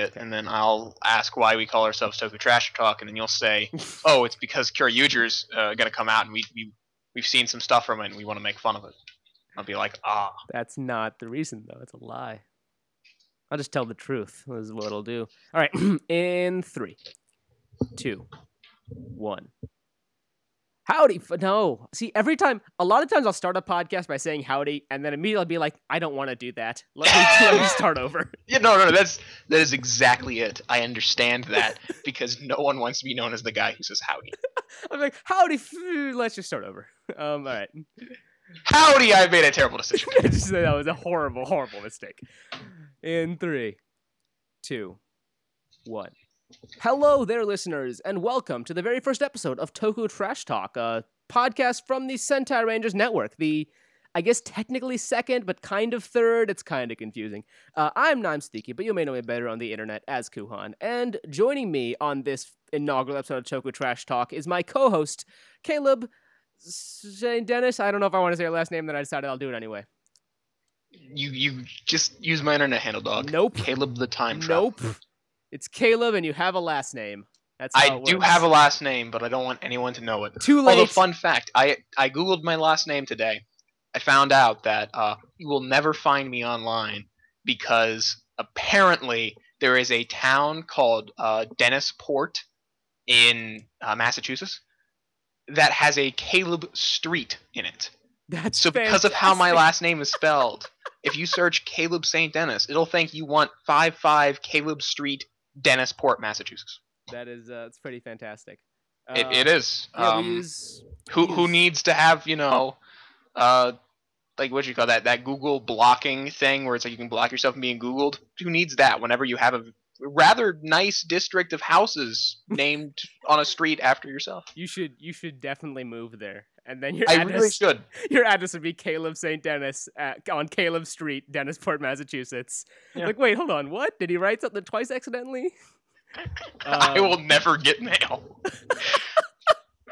it, and then I'll ask why we call ourselves Toku Trash Talk, and then you'll say, "Oh, it's because Kyoryuger's uh, gonna come out, and we we we've seen some stuff from it, and we want to make fun of it." I'll be like, "Ah, That's not the reason, though. It's a lie. I'll just tell the truth. This is what it'll do. All right. In three, two, one. Howdy. F- no. See, every time, a lot of times I'll start a podcast by saying howdy, and then immediately I'll be like, I don't want to do that. Let me, let me start over. yeah, no, no, no, that's that is exactly it. I understand that because no one wants to be known as the guy who says howdy. I'm like, howdy. Let's just start over. Um, all right. Howdy, I made a terrible decision. That was a horrible, horrible mistake. In three, two, one. Hello there, listeners, and welcome to the very first episode of Toku Trash Talk, a podcast from the Sentai Rangers Network. The, I guess, technically second, but kind of third. It's kind of confusing. Uh, I'm Naim Sticky, but you may know me better on the internet as Kuhan. And joining me on this inaugural episode of Toku Trash Talk is my co-host, Caleb St. Dennis. I don't know if I want to say your last name, then I decided I'll do it anyway. You you just use my internet handle, dog. Nope. Caleb the time traveler. Nope. It's Caleb, and you have a last name. That's I do works. have a last name, but I don't want anyone to know it. Too late. Although, fun fact, I I googled my last name today. I found out that uh, you will never find me online because apparently there is a town called uh, Dennisport in uh, Massachusetts that has a Caleb Street in it. That's So because of how my last name is spelled, if you search Caleb St. Dennis, it'll think you want 55 Caleb Street, Dennisport, Massachusetts. that is uh, it's pretty fantastic. It, Uh, it is. Yeah, um, use who who needs to have you know uh like what do you call that that google blocking thing where it's like you can block yourself from being googled who needs that whenever you have a rather nice district of houses named on a street after yourself you should you should definitely move there, and then your i address really should your address would be Caleb St. Dennis at, on Caleb Street, Dennisport, Massachusetts. Yeah. Like, wait, hold on, what? Did he write something twice accidentally? i Um, will never get mail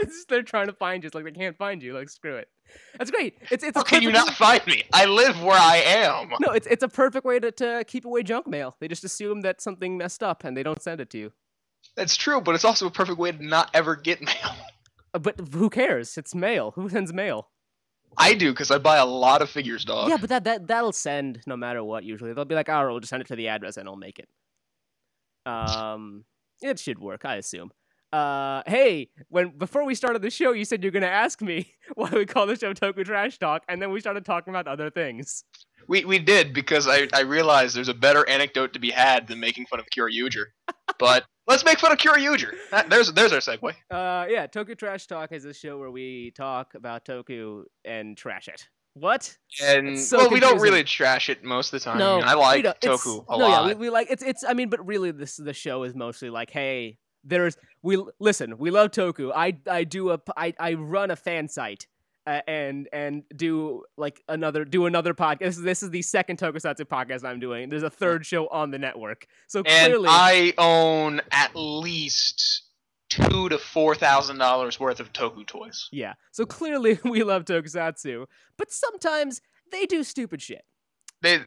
It's just they're trying to find you. It's like they can't find you. Like, screw it. That's great. It's it's a how can you perfect- not find me i live where i am No, it's it's a perfect way to, to keep away junk mail. They just assume that something messed up and they don't send it to you. that's true but it's also a perfect way to not ever get mail Uh, But who cares? It's mail. Who sends mail? i do because i buy a lot of figures dog yeah, but that, that that'll send no matter what. Usually they'll be like, "Oh, we'll just send it to the address and I'll make it." Um, it should work, I assume. Uh, hey, when before we started the show, you said you're gonna ask me why we call the show Toku Trash Talk, and then we started talking about other things. We we did because I, I realized there's a better anecdote to be had than making fun of Kyoryuger. but let's make fun of Kyoryuger. That- There's there's our segue. Uh, yeah, Toku Trash Talk is a show where we talk about Toku and trash it. What? And so well, we don't really trash it most of the time. No, I, mean, I like Toku a no, lot. yeah, we, we like it's it's. I mean, but really, this the show is mostly like, hey, there's we listen. We love Toku. I I do a I I run a fan site. Uh, and and do like another do another podcast. This is, this is the second Tokusatsu podcast I'm doing. There's a third show on the network. So and clearly, I own at least two to four thousand dollars worth of Toku toys. yeah. So clearly, we love Tokusatsu, but sometimes they do stupid shit. They,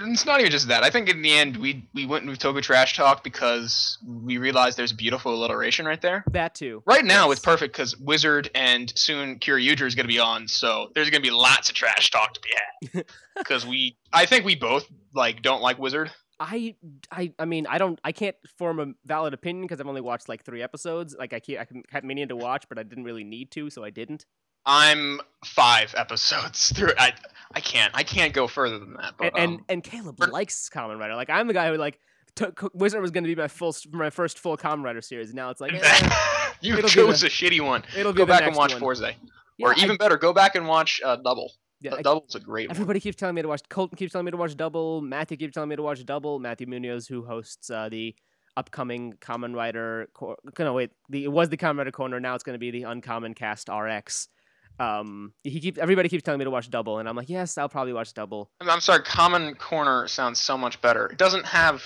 it's not even just that. I think in the end we we went with Toku Trash Talk because we realized there's beautiful alliteration right there. That too. Right now, Yes. it's perfect because Wizard and soon Kyoryuger is going to be on, so there's going to be lots of trash talk to be had. Because we, I think we both like don't like Wizard. I, I, I mean, I don't, I can't form a valid opinion because I've only watched like three episodes. Like I can't, I can- kept meaning to watch, but I didn't really need to, so I didn't. I'm five episodes through. I, I can't, I can't go further than that. But And and, um, and Caleb we're- likes Kamen Rider. Like I'm the guy who like took Wizard was going to be my full, my first full Kamen Rider series. Now it's like eh, you chose the- a shitty one. it'll Go back and watch one. Fourze, Yeah, or I- even better, go back and watch uh, Double. yeah, I- Double's a great one. Everybody keeps telling me to watch. Colton keeps telling me to watch Double. Matthew keeps telling me to watch Double. Matthew Munoz, who hosts uh, the upcoming Kamen Rider. Cor- no, wait. The, it was the Kamen Rider corner. Now it's going to be the Uncommon Cast RX. Um, he keeps everybody keeps telling me to watch Double, and I'm like, yes, I'll probably watch Double. I'm, I'm sorry, Common Corner sounds so much better. It doesn't have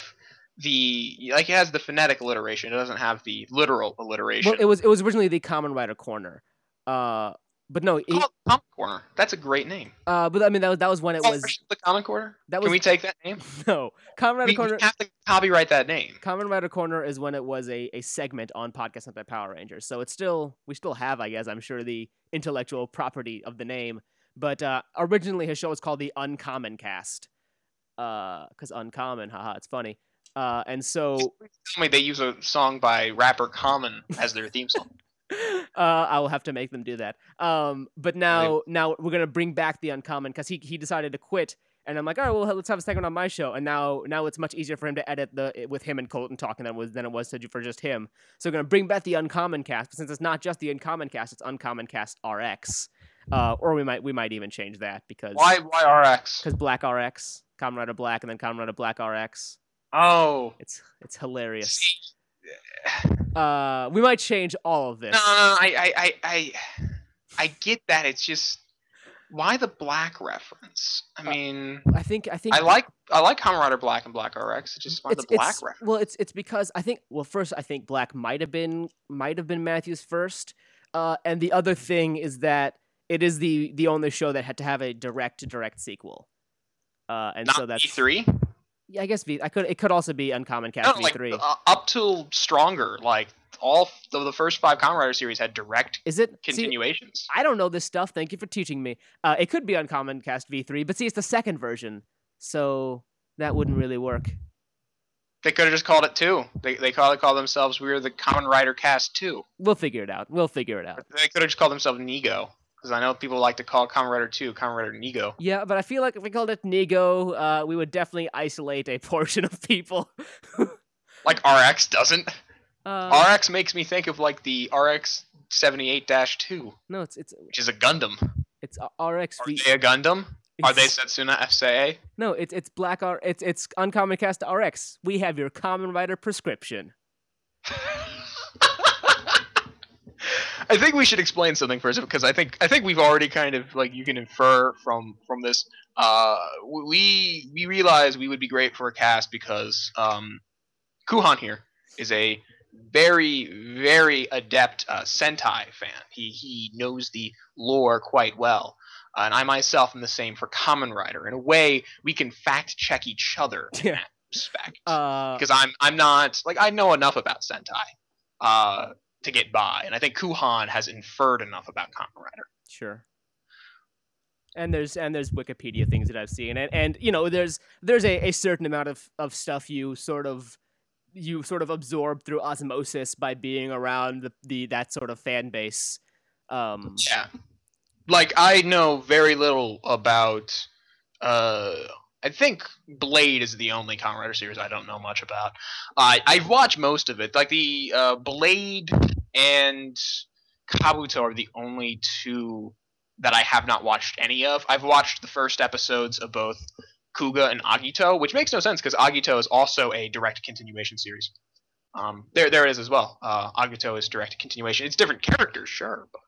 the like it has the phonetic alliteration. It doesn't have the literal alliteration. Well, it was it was originally the Kamen Rider corner. Uh, but no, it Comic Corner. That's a great name. uh, but I mean that was that was when it Oh, was the Comic Corner. that Can was we take that name? no Kamen Rider We, we Corner. have to copyright that name. Kamen Rider Corner is when it was a, a segment on Podcast and the Power Rangers. So it's still we still have, I guess, I'm sure the intellectual property of the name. But uh, originally his show was called the Uncommon Cast. Uh, cause uncommon, haha, it's funny. Uh, and so Tell me they use a song by rapper Common as their theme song. uh, I will have to make them do that. Um, but now now we're gonna bring back the uncommon because he he decided to quit. And I'm like, all right, well, let's have a segment on my show. And now, now it's much easier for him to edit the with him and Colton talking than it was than it was to do for just him. So we're gonna bring back the Uncommon Cast, but since it's not just the Uncommon Cast, it's Uncommon Cast RX. Uh, or we might we might even change that because Why? Why RX? because Black RX, Kamen Rider Black, and then Kamen Rider Black RX. Oh. It's it's hilarious. Uh, we might change all of this. No, no, no, I, I, I, I, I get that. It's just why the black reference. I Uh, mean, I think I think I like, I like Kamen Rider Black and Black RX. It's just why it's, the black it's- reference. Well, it's it's because I think well first I think Black might have been might have been Matthews first, uh, and the other thing is that it is the the only show that had to have a direct to direct sequel, uh, and Not so that's V three. yeah I guess V I could it could also be Uncommon No, Cast V like three. uh, up till Stronger. Like all of the first five Kamen Rider series had direct is it see, continuations. I don't know this stuff. Thank you for teaching me. Uh, it could be on Common Cast V three, but see it's the second version, so that wouldn't really work. They could have just called it two. They they call call themselves we are the Common Rider Cast two. We'll figure it out. We'll figure it out. They could have just called themselves Nigo. Because I know people like to call Kamen Rider 2 Kamen Rider Nigo. Yeah, but I feel like if we called it Nigo, uh, we would definitely isolate a portion of people. Like RX doesn't. Uh, RX makes me think of like the RX 78 2, no, it's it's which is a Gundam. it's RX. Are they a Gundam? Are they Setsuna F. Seiei? No, it's it's Black R. It's it's Uncommon Cast RX. We have your Kamen Rider prescription. I think we should explain something first because I think I think we've already kind of like you can infer from from this. Uh, we we realize we would be great for a cast because um, Kuhan here is a very very adept uh, Sentai fan. He he knows the lore quite well. Uh, and I myself am the same for Kamen Rider. In a way, we can fact check each other in that respect Uh, because I'm I'm not like I know enough about Sentai uh, to get by, and I think Kuhan has inferred enough about Kamen Rider. sure. And there's and there's Wikipedia things that I've seen, and and you know there's there's a, a certain amount of of stuff you sort of you sort of absorb through osmosis by being around the, the that sort of fan base. Um, Yeah, like I know very little about. Uh, I think Blade is the only Kamen Rider series I don't know much about. I I've watched most of it. Like the uh, Blade and Kabuto are the only two that I have not watched any of. I've watched the first episodes of both Kuuga and Agito, which makes no sense because Agito is also a direct continuation series. Um, there, there it is as well. Uh, Agito is direct continuation. It's different characters, sure, but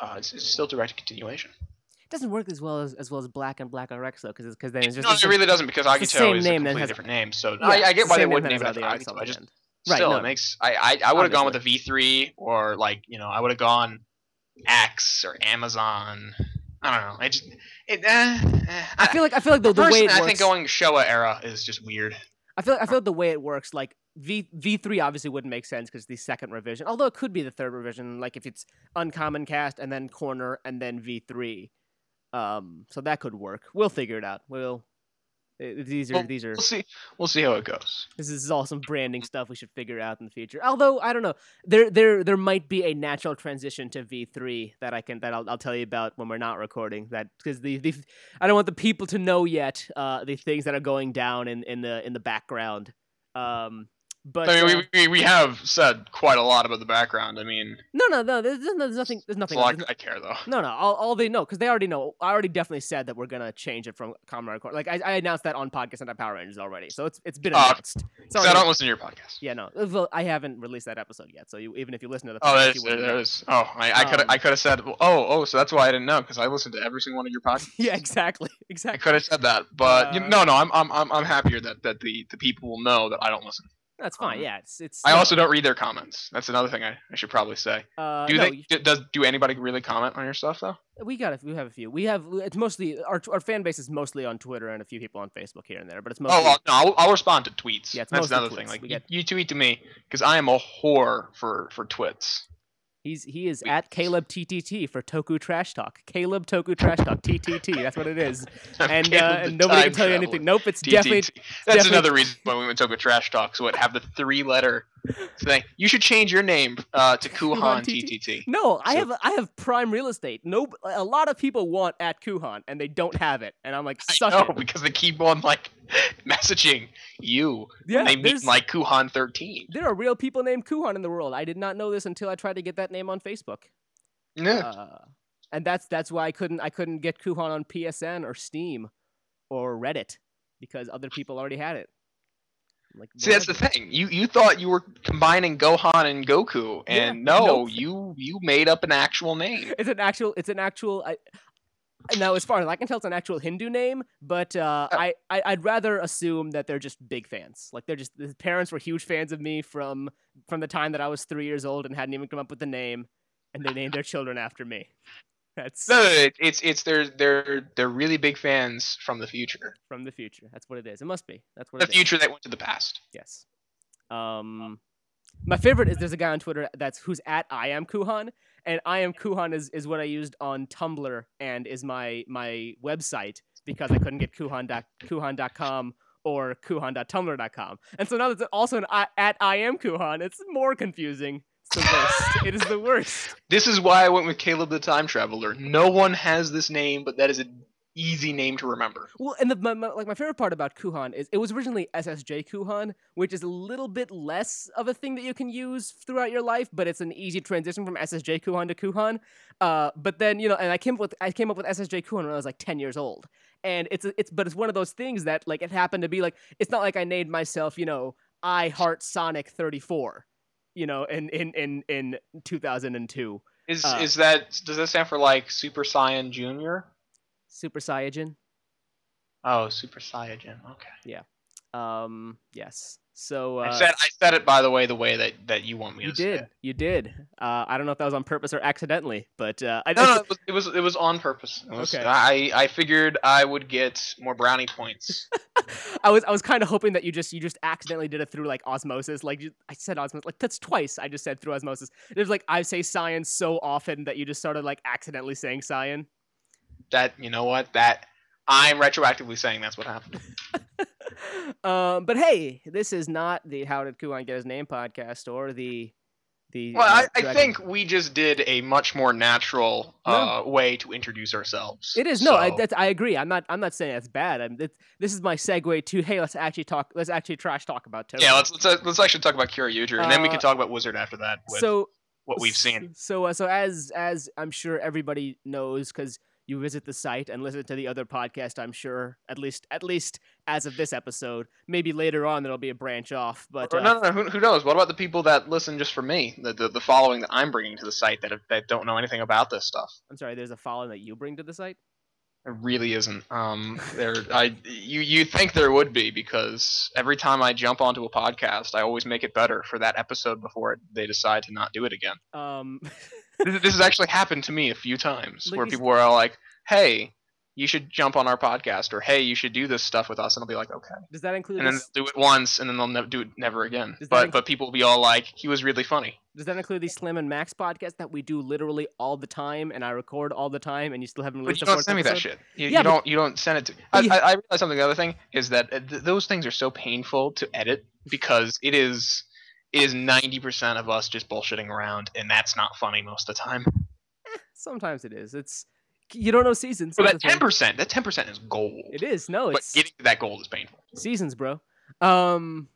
uh, it's, it's still direct continuation. It doesn't work as well as as well as Black and Black RX though, because because then it's just no, it's it really doesn't because Agito is a completely different name. So yeah, I, I get why they wouldn't name it after the RX on Agito. I just. Right, still no. it makes I I, I would have gone with Obviously. the V3 or like you know I would have gone X or Amazon. I don't know. I just it. Uh, eh, I feel like I feel like the, the way it I think going Showa era is just weird. I feel I feel like the way it works, like V V three obviously wouldn't make sense because the second revision, although it could be the third revision, like if it's uncommon cast and then corner and then V three, um, so that could work. We'll figure it out. We'll. These are Well, these are We'll see. We'll see how it goes. this is all some branding stuff we should figure out in the future. Although I don't know, there there there might be a natural transition to V three that I can that I'll, I'll tell you about when we're not recording. That because the, the I don't want the people to know yet uh, the things that are going down in, in the in the background. Um, but I mean, uh, we, we have said quite a lot about the background. I mean, no no no there's, there's nothing there's nothing. there's I care though. no, no, all, all they know because they already know. I already definitely said that we're gonna change it from Kamen Rider Corner. Like I, I announced that on podcast and I Power Rangers already, so it's it's been Oh, announced. It's So I don't listen to your podcast. Yeah, no. uh, Well, I haven't released that episode yet, so you, even if you listen to the Oh, podcast, there's, you wouldn't know. there's, oh, I, I could Um, I could have said, oh, oh, so that's why I didn't know because I listened to every single one of your podcasts. Yeah, exactly, exactly. I could have said that, but you- Uh, no, no, I'm I'm I'm I'm happier that that the the people will know that I don't listen. That's fine. Um, yeah, it's it's. I also don't read their comments. That's another thing I, I should probably say. Uh, Do no, they? you- Does do anybody really comment on your stuff though? we got a, we have a few. We have it's mostly our our fan base is mostly on Twitter and a few people on Facebook here and there, but it's mostly Oh well, no, I'll, I'll respond to tweets. Yeah, That's another tweets. thing. Like We you, you tweet to me because I am a whore for for twits. He's he is at Caleb TTT for Toku Trash Talk. Caleb Toku Trash Talk TTT. That's what it is. And uh, and nobody can tell you anything. Nope, it's TTT. definitely That's definitely- another reason why we went to a trash talk. So it have the three letter thing. You should change your name uh, to Kuhan Kuhan TT. TTT. No, I have I have prime real estate. No, a lot of people want at Kuhan and they don't have it, and I'm like, I suck know it. because they keep on like messaging you. Yeah, they meet like Kuhan 13. there are real people named Kuhan in the world. I did not know this until I tried to get that name on Facebook. Yeah. Uh, and that's that's why I couldn't I couldn't get Kuhan on PSN or Steam or Reddit because other people already had it. Like, See, that's the thing. You you thought you were combining Gohan and Goku, Yeah, and no, nope. you you made up an actual name. It's an actual. It's an actual. I, now, as far as I can tell, it's an actual Hindu name, but uh, I, I I'd rather assume that they're just big fans. Like they're just the parents were huge fans of me from from the time that I was three years old and hadn't even come up with the name, and they named their children after me. That's No, it, it's it's they're they're they're really big fans from the future. from the future. That's what it is. It must be. That's what The it is. future that went to the past. Yes. Um, my favorite is there's a guy on Twitter that's who's at I am Kuhan, and I am Kuhan is, is what I used on Tumblr and is my my website because I couldn't get Kuhan dot, Kuhan.com or Kuhan.tumblr.com. And so now that's also an I, at I am Kuhan. It's more confusing. The worst. it is the worst. This is why I went with Caleb the Time Traveler. No one has this name, but that is an easy name to remember. Well, and the my, my, like my favorite part about Kuhan is it was originally SSJ Kuhan, which is a little bit less of a thing that you can use throughout your life, but it's an easy transition from SSJ Kuhan to Kuhan. Uh, but then you know, and I came up with I came up with SSJ Kuhan when I was like ten years old, and it's it's but it's one of those things that like it happened to be like it's not like I named myself you know I Heart Sonic thirty four, you know, in in in in two thousand and two. Is Uh, is that does that stand for like Super Saiyan Junior? Super Saiyajin. Oh, Super Saiyan. Okay. Yeah. Um, yes. So uh, I said I said it by the way the way that that you want me You to say did. it. You did. Uh, I don't know if that was on purpose or accidentally, but uh, I, No, no, it was, it was it was on purpose. Was- Okay. I I figured I would get more brownie points. I was I was kind of hoping that you just you just accidentally did it through like osmosis. Like you, I said osmosis, like that's twice. I just said through osmosis. It was like I say science so often that you just started like accidentally saying science. that you know what that I'm retroactively saying that's what happened. um, but hey, this is not the How Did Kuhan Get His Name podcast or the the. Well, uh, I, I think we just did a much more natural uh, way to introduce ourselves. It is no, I, that's, I agree. I'm not. I'm not saying that's bad. I'm, it's, this is my segue to hey, let's actually talk. Let's actually trash talk about Tokyo. yeah, let's let's, uh, let's actually talk about Kyoryuger, and then we Uh, can talk about Wizard after that with so what we've seen. So, uh, so as as I'm sure everybody knows, because you visit the site and listen to the other podcast, I'm sure at least at least as of this episode, maybe later on there'll be a branch off. But uh, no, no, no. Who, who knows? What about the people that listen just for me? The, the the following that I'm bringing to the site that have, that don't know anything about this stuff. I'm sorry, there's a following that you bring to the site. It really isn't. Um, there, I you you think there would be because every time I jump onto a podcast, I always make it better for that episode before they decide to not do it again. Um, this, this has actually happened to me a few times Like where people were all like, "Hey, you should jump on our podcast," or "Hey, you should do this stuff with us," and I'll be like, "Okay," does that include and then they'll do it once, and then they'll never do it never again. Does that But inc- but people will be all like, "He was really funny." does that include the Slim and Max podcast that we do literally all the time and I record all the time and you still haven't But released you don't fourth send me that episode? shit. You, Yeah, you but- don't. You don't send it to. I, Yeah. I, I realized something. The other thing is that uh, th- those things are so painful to edit because it is it is ninety percent of us just bullshitting around, and that's not funny most of the time. Sometimes it is. It's you don't know seasons. So that ten percent, that ten percent is gold. It is no. but It's getting to that gold is painful. seasons, bro. Um,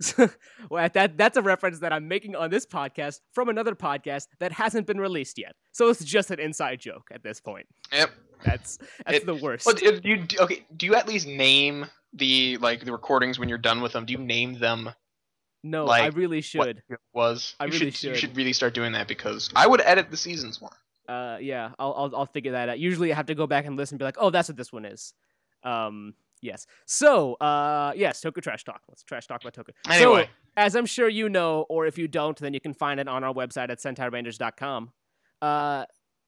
well, that that's a reference that I'm making on this podcast from another podcast that hasn't been released yet. So it's just an inside joke at this point. Yep. That's that's It- the worst. But you okay, do you at least name the like the recordings when you're done with them? Do you name them no, I like, really what should. it was? I you really You should. should really start doing that because I would edit the seasons one. Uh, yeah, I'll, I'll I'll figure that out. Usually, I have to go back and listen and be like, oh, that's what this one is. Um, Yes. So, uh, yes, Toku Trash Talk. Let's trash talk about Toku. Anyway, So, as I'm sure you know, or if you don't, then you can find it on our website at SentaiRangers.com. Uh,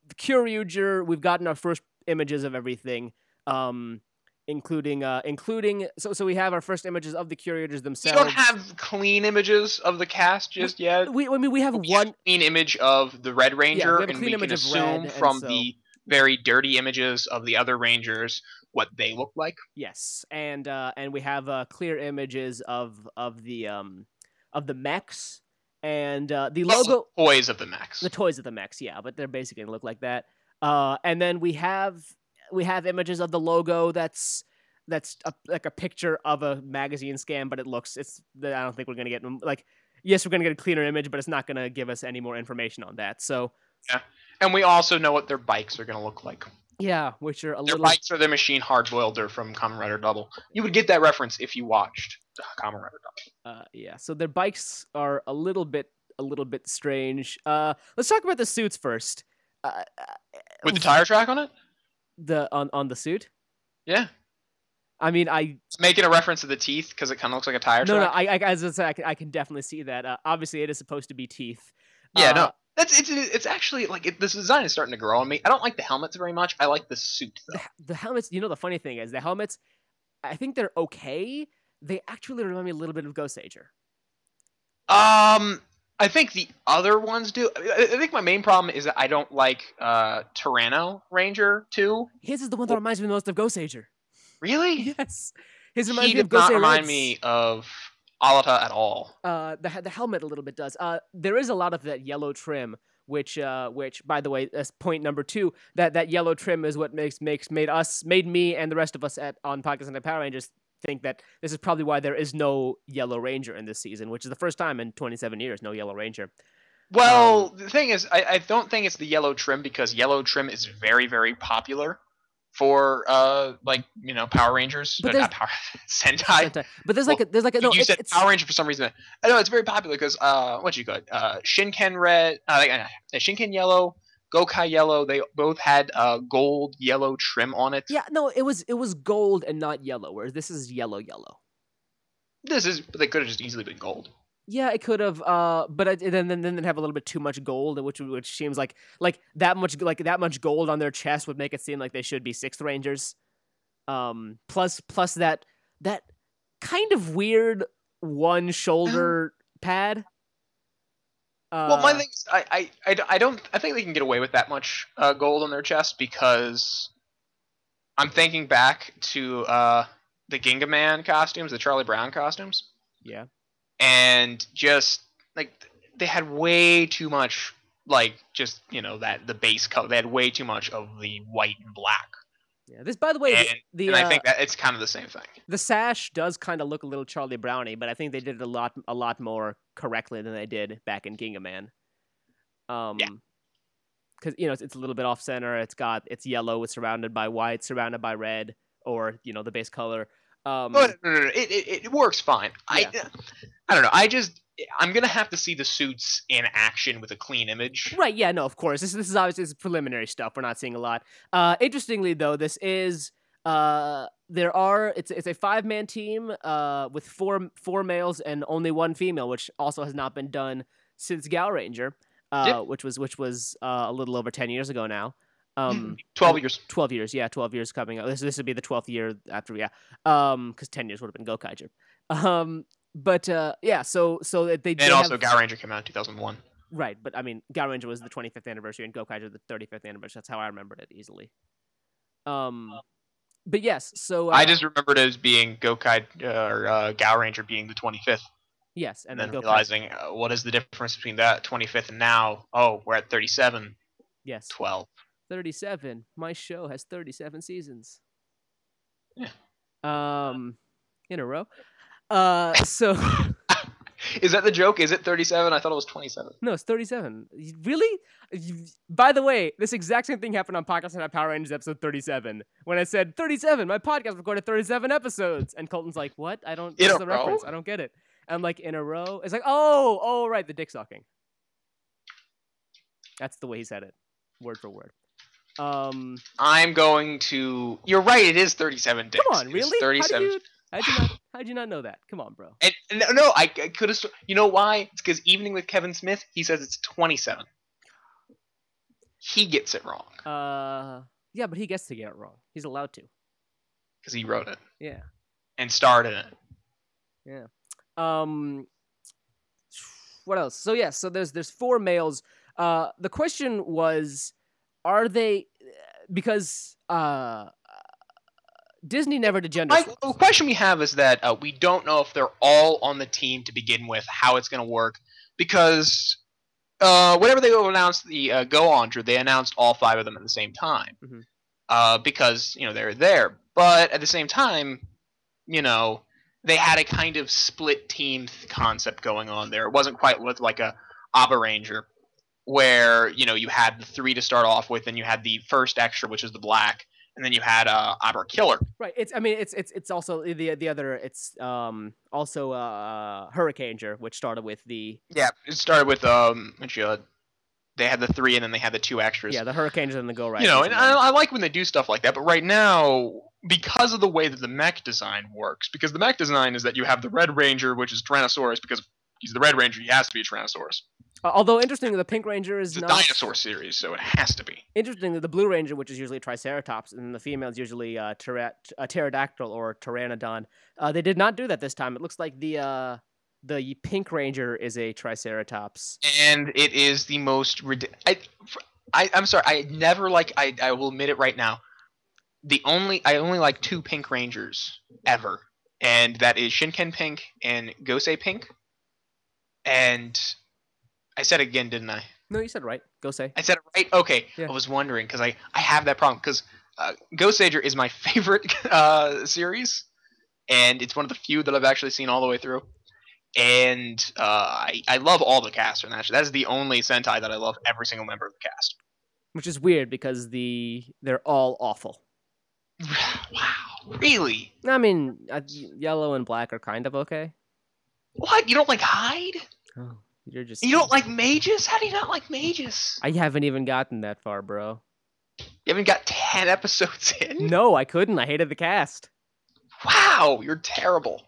the Kyoryuger, we've gotten our first images of everything, um, including uh, including so so we have our first images of the we themselves. don't have clean images of the cast just yet. We, I mean, we have We one. a clean image of the Red Ranger, we and we can assume from so- the very dirty images of the other Rangers what they look like. Yes, and uh, and we have uh, clear images of of the um of the mechs and uh, the Plus logo. the toys of the mechs. the toys of the mechs yeah but they're basically look like that uh and then we have we have images of the logo that's that's a, like a picture of a magazine scan but it looks it's i don't think we're gonna get like yes we're gonna get a cleaner image but it's not gonna give us any more information on that so yeah, and we also know what their bikes are going to look like. yeah which are a Their little bikes are their Machine Hardboiler. From Kamen Rider Double. You would get that reference if you watched uh, Kamen Rider Double. uh yeah so their bikes are a little bit a little bit strange uh let's talk about the suits first uh, With the tire track on it? The on on the suit Yeah. i mean i It's making a reference to the teeth because it kind of looks like a tire No, no. I, I as I said, I can, I can definitely see that. Uh, obviously, it is supposed to be teeth. Yeah, Uh, no. That's it's it's actually like it, this design is starting to grow on me. I don't like the helmets very much. I like the suit though. The, the helmets. You know, the funny thing is, the helmets. I think they're okay. They actually remind me a little bit of Goseiger. Um, I think the other ones do. I, think my main problem is that I don't like uh Tyranno Ranger too. His is the one that reminds me the most of Goseiger. Really? Yes, his reminds he me of did Ghost not remind me of Alata at all. Uh, the the helmet a little bit does. Uh, there is a lot of that yellow trim, which uh, which by the way, that's point number two. That that yellow trim is what makes makes made us made me and the rest of us at on podcast and the Power Rangers think that this is probably why there is no Yellow Ranger in this season, which is the first time in 27 years no Yellow Ranger. Well, Um, the thing is, I, I don't think it's the yellow trim because yellow trim is very, very popular for uh like you know Power Rangers, But but not Power Sentai. Sentai. But there's like well, a, there's like a, no, you it's, said it's Power Ranger for some reason. I know it's very popular because uh, what you got? Uh, Shinken red, like, uh, Shinken yellow, Gokai yellow. They both had uh gold yellow trim on it. yeah, no, it was it was gold and not yellow, whereas this is yellow yellow. This is they could have just easily been gold. Yeah, it could have, uh, but it, then then then have a little bit too much gold, which which seems like like that much like that much gold on their chest would make it seem like they should be sixth rangers. Um, plus plus that that kind of weird one shoulder pad. Uh, well, my thing is, I, I, I don't. I think they can get away with that much uh, gold on their chest because I'm thinking back to uh, the Ginga Man costumes, the Charlie Brown costumes. yeah, and just like they had way too much like just you know that the base color they had way too much of the white and black yeah. This, by the way, the- and, the and uh, i think that it's kind of the same thing the sash does kind of look a little Charlie Brownie, but I think they did it a lot a lot more correctly than they did back in Ginga Man. Um, because you know it's, it's a little bit off center. It's got it's yellow, it's surrounded by white, surrounded by red, or you know the base color. Um, but no, no, no, it, it, it works fine i i don't know i just i'm gonna have to see the suits in action with a clean image Right, yeah, no, of course. This, this is obviously this is preliminary stuff. We're not seeing a lot. Uh, interestingly, though, this is uh, there are it's it's a five man team uh, with four four males and only one female, which also has not been done since Gaoranger, uh, Yep. which was which was uh, a little over ten years ago now. Um, 12 years 12 years, yeah, 12 years coming up. This this would be the 12th year after, yeah. Um, because 10 years would have been Gokaiger. Um, but uh, yeah, so so that they they and also have, Gaoranger came out in 2001 Right, but I mean, Gaoranger was the 25th anniversary and Gokaiger the 35th anniversary. That's how I remembered it easily. Um, but yes, so uh, i just remembered it as being gokai uh, or uh, Gaoranger being the 25th yes, and and then then realizing uh, what is the difference between that 25th and now oh we're at 37 Yes, 12 37. My show has 37 seasons. Yeah. Um, in a row. Uh, so Is that the joke? Is it 37? I thought it was 27. no, it's 37. Really? By the way, this exact same thing happened on Podcast and Power Rangers episode 37 when I said 37. My podcast recorded 37 episodes, and Colton's like, "What? I don't. What's a the reference? row? I don't get it." I'm like, "In a row." It's like, "Oh, oh, right, the dick sucking." That's the way he said it, word for word. Um, I'm going to. You're right. It is 37 dicks. come on, really? How 37. you, how'd you not? How'd you not know that? Come on, bro. And, no, no, I, I could have. You know why? It's because Evening with Kevin Smith, he says it's 27. He gets it wrong Uh, yeah, but he gets to get it wrong. He's allowed to. because he wrote it Yeah. and starred in it. Yeah. Um, what else? So yeah, so there's there's four males. Uh, the question was, are they because uh, Disney never did gender My, the question we have is that uh, we don't know if they're all on the team to begin with, how it's going to work, because uh, whenever they announced the uh, Go-Onger, they announced all five of them at the same time, Mhm. uh, because you know they're there. But at the same time, you know, they had a kind of split team th- concept going on there. It wasn't quite with like a Abaranger, where you know you had the three to start off with, and you had the first extra, which is the black, and then you had uh, AbareKiller. Right. It's. I mean, it's. It's. It's also the the other. It's um also uh Hurricaneger, which started with the Yeah, it started with um, which, uh, they had the three, and then they had the two extras. yeah the Hurricanegers and the Go Right. you know, and I, I like when they do stuff like that. But right now, because of the way that the mech design works, because the mech design is that you have the Red Ranger, which is Tyrannosaurus, because he's the Red Ranger, he has to be a Tyrannosaurus. Uh, although interestingly, the Pink Ranger is It's a dinosaur series, so it has to be. interesting. The Blue Ranger, which is usually a Triceratops, and the female is usually uh, a pterodactyl or pteranodon. Uh, they did not do that this time. It looks like the uh, the Pink Ranger is a Triceratops. and it is the most rid- I, I I'm sorry I never like I I will admit it right now the only I only like two pink rangers ever and that is Shinken pink and Gosei pink and I said again didn't I No, you said right. Go say. I said right okay Yeah. I was wondering because I I have that problem because uh, Goseiger is my favorite uh, series and it's one of the few that I've actually seen all the way through and uh, I, I love all the cast in that. That is the only Sentai that I love every single member of the cast. Which is weird because the they're all awful. wow, really? I mean, uh, yellow and black are kind of okay. What? You don't like Hyde? Oh, you're just You don't like mages? How do you not like mages? I haven't even gotten that far, bro. You haven't got ten episodes in. No, I couldn't. I hated the cast. Wow, you're terrible.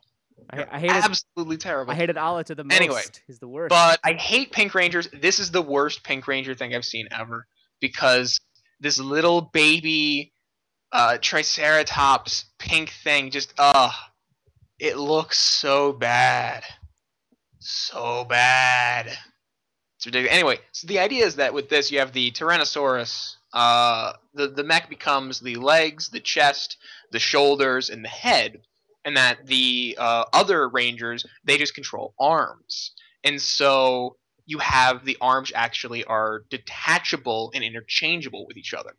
I, I hated. absolutely terrible. I hated Alata the most. Anyway, he's the worst. But I hate Pink Rangers. This is the worst Pink Ranger thing I've seen ever because this little baby uh, Triceratops pink thing just uh it looks so bad. So bad. It's ridiculous. Anyway, so the idea is that with this you have the Tyrannosaurus uh the the mech becomes the legs, the chest, the shoulders and the head and that the uh, other rangers they just control arms and so you have the arms actually are detachable and interchangeable with each other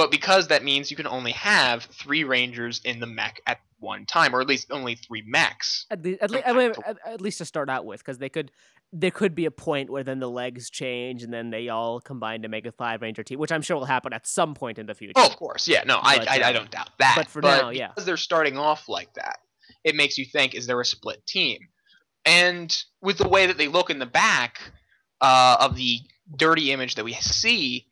but because that means you can only have three rangers in the mech at one time or at least only three mechs at, le- at, le- I mean, at, at least to start out with, because they could, there could be a point where then the legs change and then they all combine to make a five ranger team, which I'm sure will happen at some point in the future. oh of course yeah no I, But, I, I uh, don't doubt that but for now, yeah. because they're starting off like that it makes you think is there a split team and with the way that they look in the back uh, of the dirty image that we see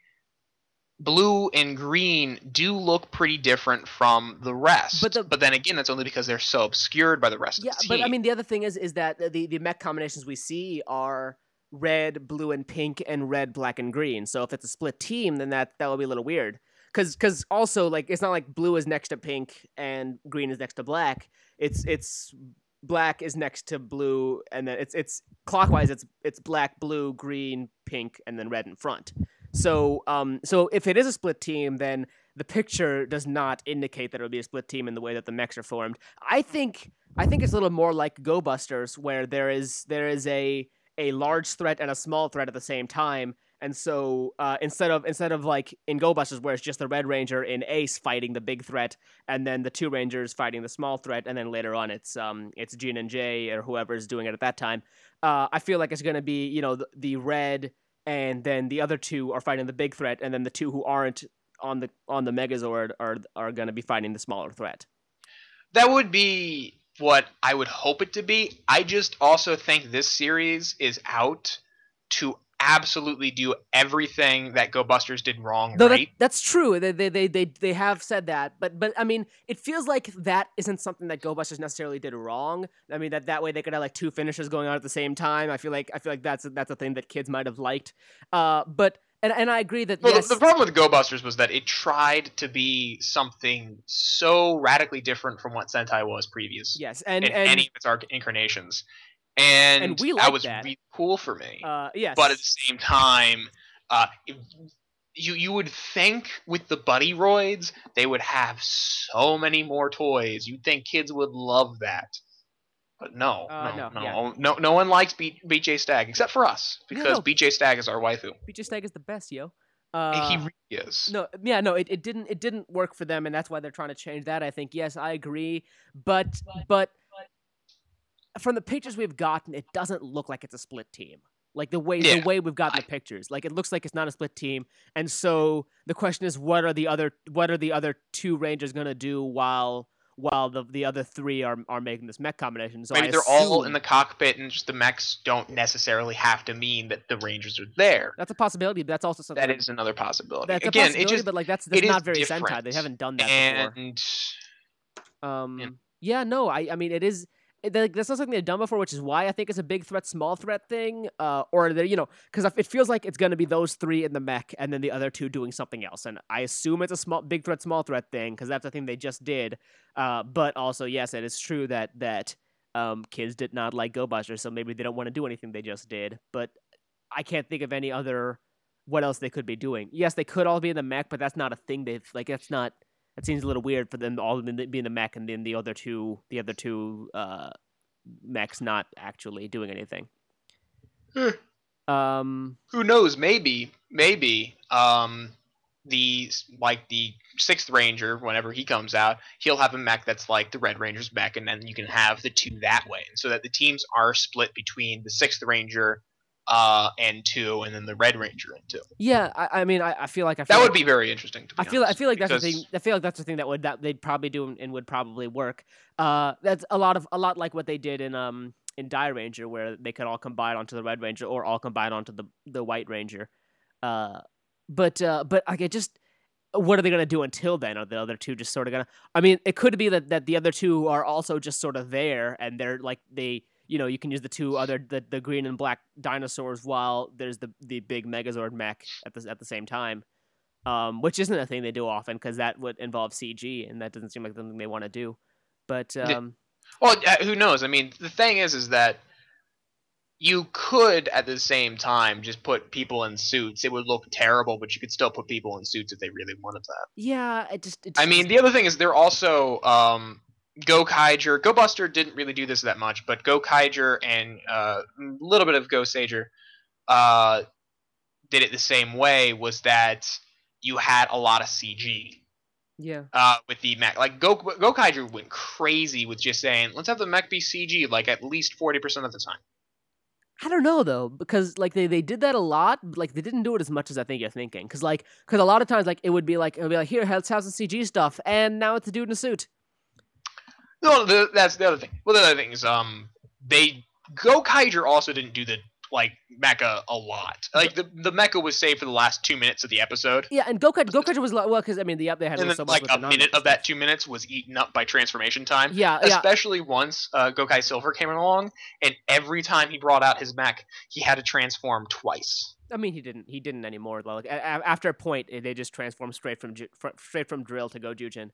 blue and green do look pretty different from the rest But the- but then again that's only because they're so obscured by the rest yeah, of the team. but I mean, the other thing is, is that the the mech combinations we see are red, blue, and pink, and red, black, and green. So if it's a split team, then that that would be a little weird. Cause, cause also like it's not like blue is next to pink and green is next to black. It's it's black is next to blue and then it's it's clockwise. It's it's black, blue, green, pink, and then red in front. So um so if it is a split team, then the picture does not indicate that it'll be a split team in the way that the mechs are formed. I think I think it's a little more like Go Busters, where there is there is a a large threat and a small threat at the same time. And so uh, instead of instead of like in Go Busters, where it's just the Red Ranger in Ace fighting the big threat, and then the two Rangers fighting the small threat, and then later on it's um it's Jin and Jay or whoever's doing it at that time. Uh, I feel like it's gonna be you know the, the red, and then the other two are fighting the big threat, and then the two who aren't on the on the Megazord are are gonna be fighting the smaller threat. that would be what i would hope it to be i just also think this series is out to absolutely do everything that Go Busters did wrong No, right. that, that's true. They, they they they they have said that, but but I mean, it feels like that isn't something that GoBusters necessarily did wrong. I mean, that that way they could have like two finishes going on at the same time. I feel like I feel like that's that's a thing that kids might have liked. Uh, but and and I agree that Well, yes, the, problem with Go Busters was that it tried to be something so radically different from what Sentai was previous yes, and in and any of its arc- incarnations, and, And we that was that. really cool for me. uh, yes, but at the same time, uh, if- you you would think with the Buddyloids they would have so many more toys. You'd think kids would love that. But no, Uh, no, no, no, yeah. no, no, one likes B- BJ Stag except for us because no. BJ Stag is our waifu. BJ Stag is the best, yo. Uh, he really is. No, yeah, no, it, it didn't it didn't work for them, and that's why they're trying to change that. I think yes, I agree, but but from the pictures we've gotten, it doesn't look like it's a split team. Like the way Yeah, the way we've gotten the pictures, like it looks like it's not a split team, and so the question is, what are the other what are the other two Rangers gonna do while while the the other three are are making this mech combination? So Maybe I they're all in the cockpit, and just the mechs don't necessarily have to mean that the Rangers are there. That's a possibility, but that's also something That is another possibility. that's a Again, possibility, it just but like that's that's not very Sentai. They haven't done that before. and Um, yeah. no, I, I mean, it is. Like, that's not something they've done before, which is why I think it's a big threat, small threat thing. Uh, or you know, because it feels like it's going to be those three in the mech, and then the other two doing something else. And I assume it's a small, big threat, small threat thing, because that's the thing they just did. Uh, but also, yes, it is true that that um, kids did not like Go Busters, so maybe they don't want to do anything they just did. But I can't think of any other what else they could be doing. Yes, they could all be in the mech, but that's not a thing they've like. That's not. That seems a little weird for them all be in the mech and then the other two, the other two uh, mechs not actually doing anything. Hmm. Um. who knows? Maybe, maybe um, the like the sixth Ranger, whenever he comes out, he'll have a mech that's like the Red Ranger's mech, and then you can have the two that way, so that the teams are split between the sixth Ranger uh, and two, and then the Red Ranger and two. Yeah, I, I mean, I, I feel like I feel That like, would be very interesting. To be I feel I feel like that's the thing. I feel like that's the thing that would that they'd probably do and would probably work. Uh, that's a lot of a lot like what they did in um in Dairanger, where they could all combine onto the Red Ranger or all combine onto the the White Ranger. Uh, but uh, but like it just. What are they gonna do until then? Are the other two just sort of gonna? I mean, it could be that, that the other two are also just sort of there, and they're like they, you know, you can use the two other the, the green and black dinosaurs while there's the the big Megazord mech at the at the same time um, which isn't a thing they do often because that would involve CG, and that doesn't seem like something they want to do. But um, Well, uh, who knows? I mean, the thing is, is that you could at the same time just put people in suits. It would look terrible, but you could still put people in suits if they really wanted that. yeah, it just. It I mean, the other thing is they're also um, Go Kaiger. Go Buster didn't really do this that much, but Go Kaiger and uh, a little bit of Goseiger uh, did it the same way. Was that you had a lot of CG yeah, uh, with the mech? Like Go Go Kaiger went crazy with just saying, "Let's have the mech be CG," like at least forty percent of the time. I don't know though because like they, they did that a lot, but like they didn't do it as much as I think you're thinking. Because like because a lot of times like it would be like it would be like here let's have some CG stuff, and now it's a dude in a suit. No, the, that's the other thing. Well, the other thing is, um, they Go Kaiger also didn't do the like mecha a lot. Like the the mecha was saved for the last two minutes of the episode, Yeah, and Gokai Gokai was like well because I mean the up they had and then so much like a minute of that two minutes was eaten up by transformation time. Yeah, yeah, Especially once uh, Gokai Silver came along, and every time he brought out his mech, he had to transform twice. I mean, he didn't. He didn't anymore. Like after a point, they just transformed straight from straight from drill to GoJyujin.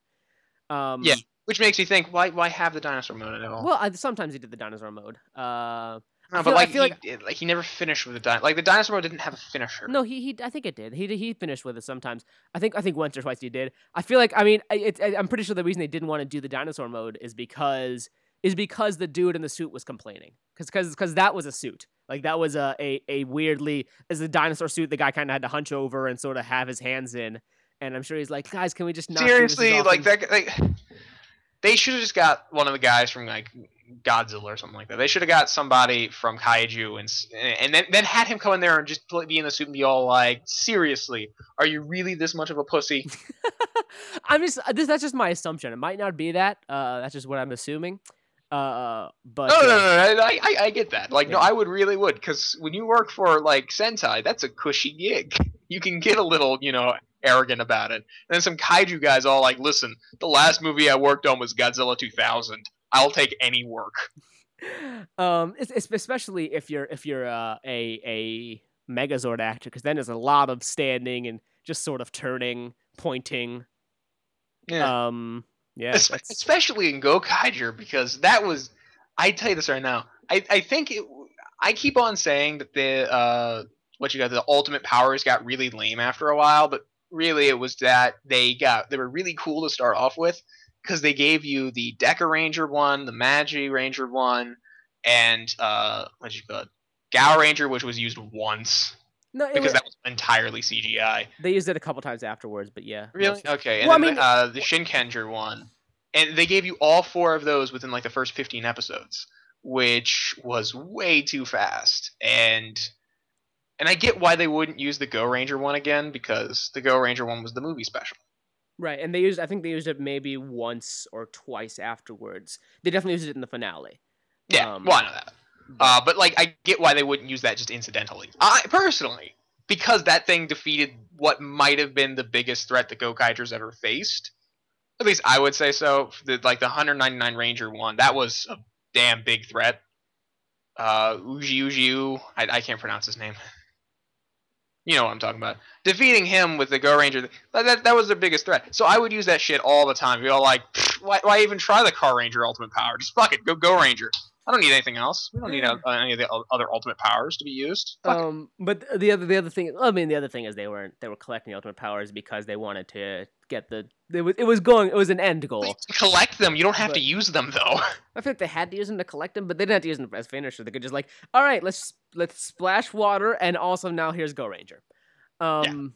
Um, Yeah. Which makes me think, why why have the dinosaur mode at all? Well, I, sometimes he did the dinosaur mode. Uh, no, I but feel- I like, feel he, like he never finished with the di- like the dinosaur mode didn't have a finisher. no, he he. I think it did. He he finished with it sometimes. I think I think once or twice he did. I feel like I mean, I- it's I, I'm pretty sure the reason they didn't want to do the dinosaur mode is because is because the dude in the suit was complaining. Because because that was a suit. Like that was a a, a weirdly as a dinosaur suit. The guy kind of had to hunch over and sort of have his hands in. And I'm sure he's like, guys, can we just not do this Seriously, like that. Like, they should have just got one of the guys from like Godzilla or something like that. They should have got somebody from Kaiju and and then then had him come in there and just be in the suit and be all like, "Seriously, are you really this much of a pussy?" I'm just uh, this. That's just my assumption. It might not be that. Uh, that's just what I'm assuming. Uh, but No, no, no, no, I, I, I get that. Like, no, I would really would, because when you work for like Sentai, that's a cushy gig. You can get a little, you know, arrogant about it. And then some kaiju guys all like, listen, the last movie I worked on was Godzilla 2000. I'll take any work. um, it's, it's especially if you're if you're uh, a a Megazord actor, because then there's a lot of standing and just sort of turning, pointing. Yeah. Um, yeah, Es- especially in Go Gokaiger because that was I tell you this right now. I, I think it I keep on saying that the uh what you got the ultimate powers got really lame after a while, but really it was that they got they were really cool to start off with because they gave you the Deca Ranger one, the Magi Ranger one, and uh what you call it? Gaoranger, which was used once no, because was, that was entirely CGI. they used it a couple times afterwards, but yeah, Really? Okay. And Well, I then mean- uh, the Shinkenger one, and they gave you all four of those within like the first fifteen episodes, which was way too fast. And and I get why they wouldn't use the Go Ranger one again because the Go Ranger one was the movie special. Right, and they used I think they used it maybe once or twice afterwards. They definitely used it in the finale. Yeah. Um, well, I know that. Uh, but like, I get why they wouldn't use that just incidentally. I personally, because that thing defeated what might have been the biggest threat the Gokaigers ever faced. At least I would say so. The, like the 199 Ranger one, that was a damn big threat. Uh, Uji Ujiu, I, I can't pronounce his name. You know what I'm talking about. Defeating him with the Go Ranger, that, that, was their biggest threat. So I would use that shit all the time. Be all like, why, why even try the Car Ranger Ultimate Power? Just fuck it, go Go Ranger. I don't need anything else. We don't need uh, any of the other ultimate powers to be used. Fuck it. Um, but the other the other thing, I mean, the other thing is they weren't they were collecting the ultimate powers because they wanted to get the it was it was going it was an end goal. Collect them. You don't have But- to use them though. I feel like they had to use them to collect them, but they didn't have to use them as finisher. They could just like, all right, let's let's splash water, and also now here's Go Ranger. Um,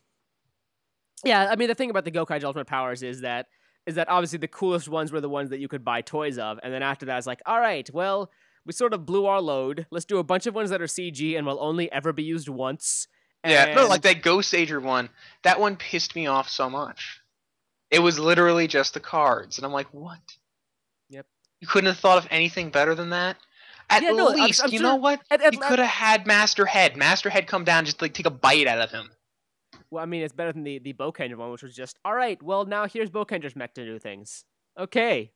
yeah. I mean the thing about the Gokai Ultimate Powers is that is that obviously the coolest ones were the ones that you could buy toys of, and then after that it's like, all right, well, we sort of blew our load. Let's do a bunch of ones that are CG and will only ever be used once. Yeah, no, like that Goseiger one. That one pissed me off so much. It was literally just the cards, and I'm like, what? Yep. You couldn't have thought of anything better than that. At Yeah, no, I'm- least, I'm you sure- know what? at- at- you could have had Master Head. Master Head come down, just like take a bite out of him. Well, I mean, it's better than the the Bokenger one, which was just all right. Well, now here's Bokenger's mech to do things. Okay,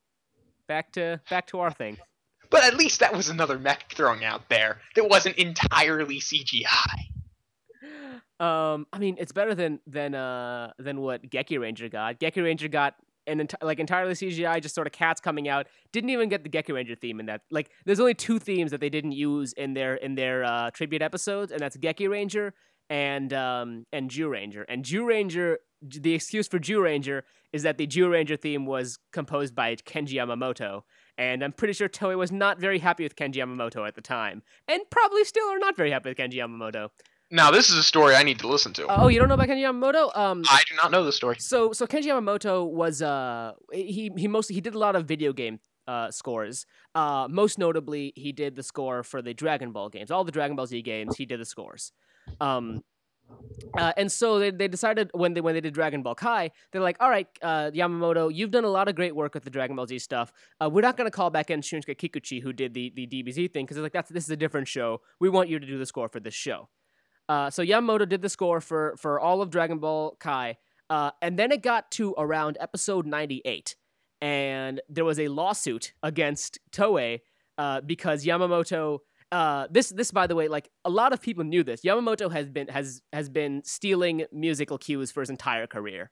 back to back to our thing. But at least that was another mech thrown out there that wasn't entirely CGI. Um, I mean, it's better than than uh than what Geki Ranger got. Geki Ranger got an enti- like entirely CGI, just sort of cats coming out. Didn't even get the Geki Ranger theme in that. Like, there's only two themes that they didn't use in their in their uh, tribute episodes, and that's Geki Ranger and um and Zyuranger. And Zyuranger, the excuse for Zyuranger is that the Zyuranger theme was composed by Kenji Yamamoto. And I'm pretty sure Toei was not very happy with Kenji Yamamoto at the time, and probably still are not very happy with Kenji Yamamoto. Now, this is a story I need to listen to. Oh, you don't know about Kenji Yamamoto? Um, I do not know the story. so so Kenji Yamamoto was uh he he mostly he did a lot of video game uh scores. Uh, most notably, he did the score for the Dragon Ball games, all the Dragon Ball Z games. He did the scores. Um. Uh, and so they, they decided when they when they did Dragon Ball Kai, they're like, all right, uh, Yamamoto, you've done a lot of great work with the Dragon Ball Z stuff. Uh, we're not going to call back in Shunsuke Kikuchi, who did the, the DBZ thing, because like, that's this is a different show. We want you to do the score for this show. Uh, so Yamamoto did the score for for all of Dragon Ball Kai, uh, and then it got to around episode 98, and there was a lawsuit against Toei uh, because Yamamoto. Uh, this this by the way, like a lot of people knew this. Yamamoto has been has has been stealing musical cues for his entire career.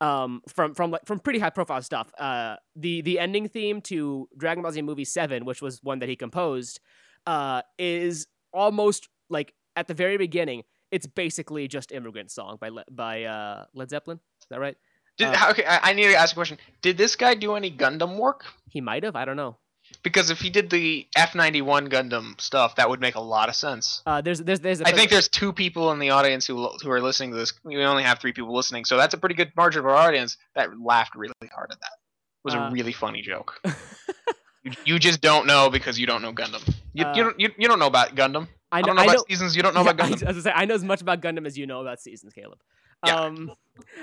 Um, from from like from pretty high profile stuff. Uh, the the ending theme to Dragon Ball Z movie Seven, which was one that he composed, uh, is almost like at the very beginning. It's basically just "Immigrant Song" by Le- by uh, Led Zeppelin. Is that right? Did, Uh, okay, I, I need to ask a question. Did this guy do any Gundam work? He might have. I don't know. Because if he did the F91 Gundam stuff, that would make a lot of sense. Uh, there's there's there's. a I think there's two people in the audience who who are listening to this. We only have three people listening, so that's a pretty good margin of our audience that laughed really hard at that. It was Uh, a really funny joke. you, just don't know because you don't know Gundam. You, Uh, you don't you, you don't know about Gundam. I I, know. don't know I about know. seasons. You don't know Yeah, about Gundam. as I say, I know as much about Gundam as you know about seasons, Caleb. Yeah. Um,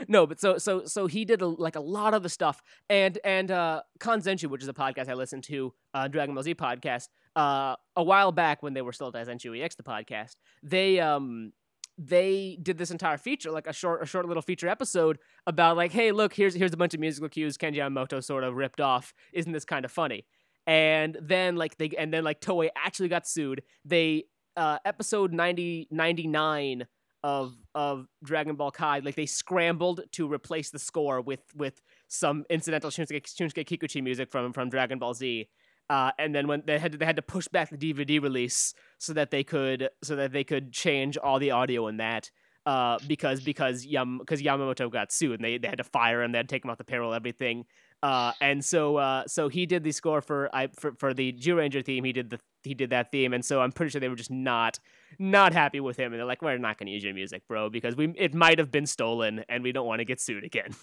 no, but so so so he did a, like a lot of the stuff, and and uh, Kanzenshuu, which is a podcast I listen to, uh, Dragon Ball Z podcast, uh, a while back when they were still Daizenshuu EX, the podcast, they um they did this entire feature, like a short a short little feature episode about like, hey, look, here's here's a bunch of musical cues Kenji Yamamoto sort of ripped off. Isn't this kind of funny? And then like they and then like Toei actually got sued. They uh episode 90 99 of of Dragon Ball Kai, like they scrambled to replace the score with with some incidental Shunsuke, Shunsuke Kikuchi music from from Dragon Ball Z. Uh, and then when they had to, they had to push back the DVD release so that they could so that they could change all the audio in that uh, because because Yam because Yamamoto got sued and they, they had to fire him they had to take him off the payroll everything uh, and so uh, so he did the score for I for, for the Zyuranger theme he did the he did that theme and so I'm pretty sure they were just not not happy with him and they're like we're not going to use your music bro because we it might have been stolen and we don't want to get sued again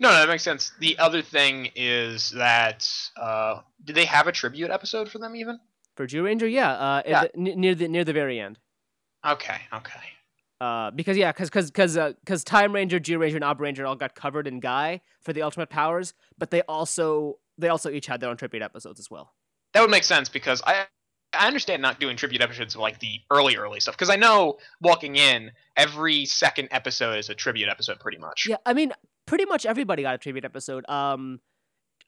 No, no, that makes sense. The other thing is that uh, did they have a tribute episode for them even? for Zyuranger yeah uh Yeah. the- n- near the near the very end Okay, okay. Uh, because yeah, because because because because Time Ranger, G Ranger, and Ob Ranger all got covered in Guy for the Ultimate Powers, but they also they also each had their own tribute episodes as well. That would make sense because I I understand not doing tribute episodes of like the early early stuff because I know walking in every second episode is a tribute episode pretty much. Yeah, I mean, pretty much everybody got a tribute episode. Um,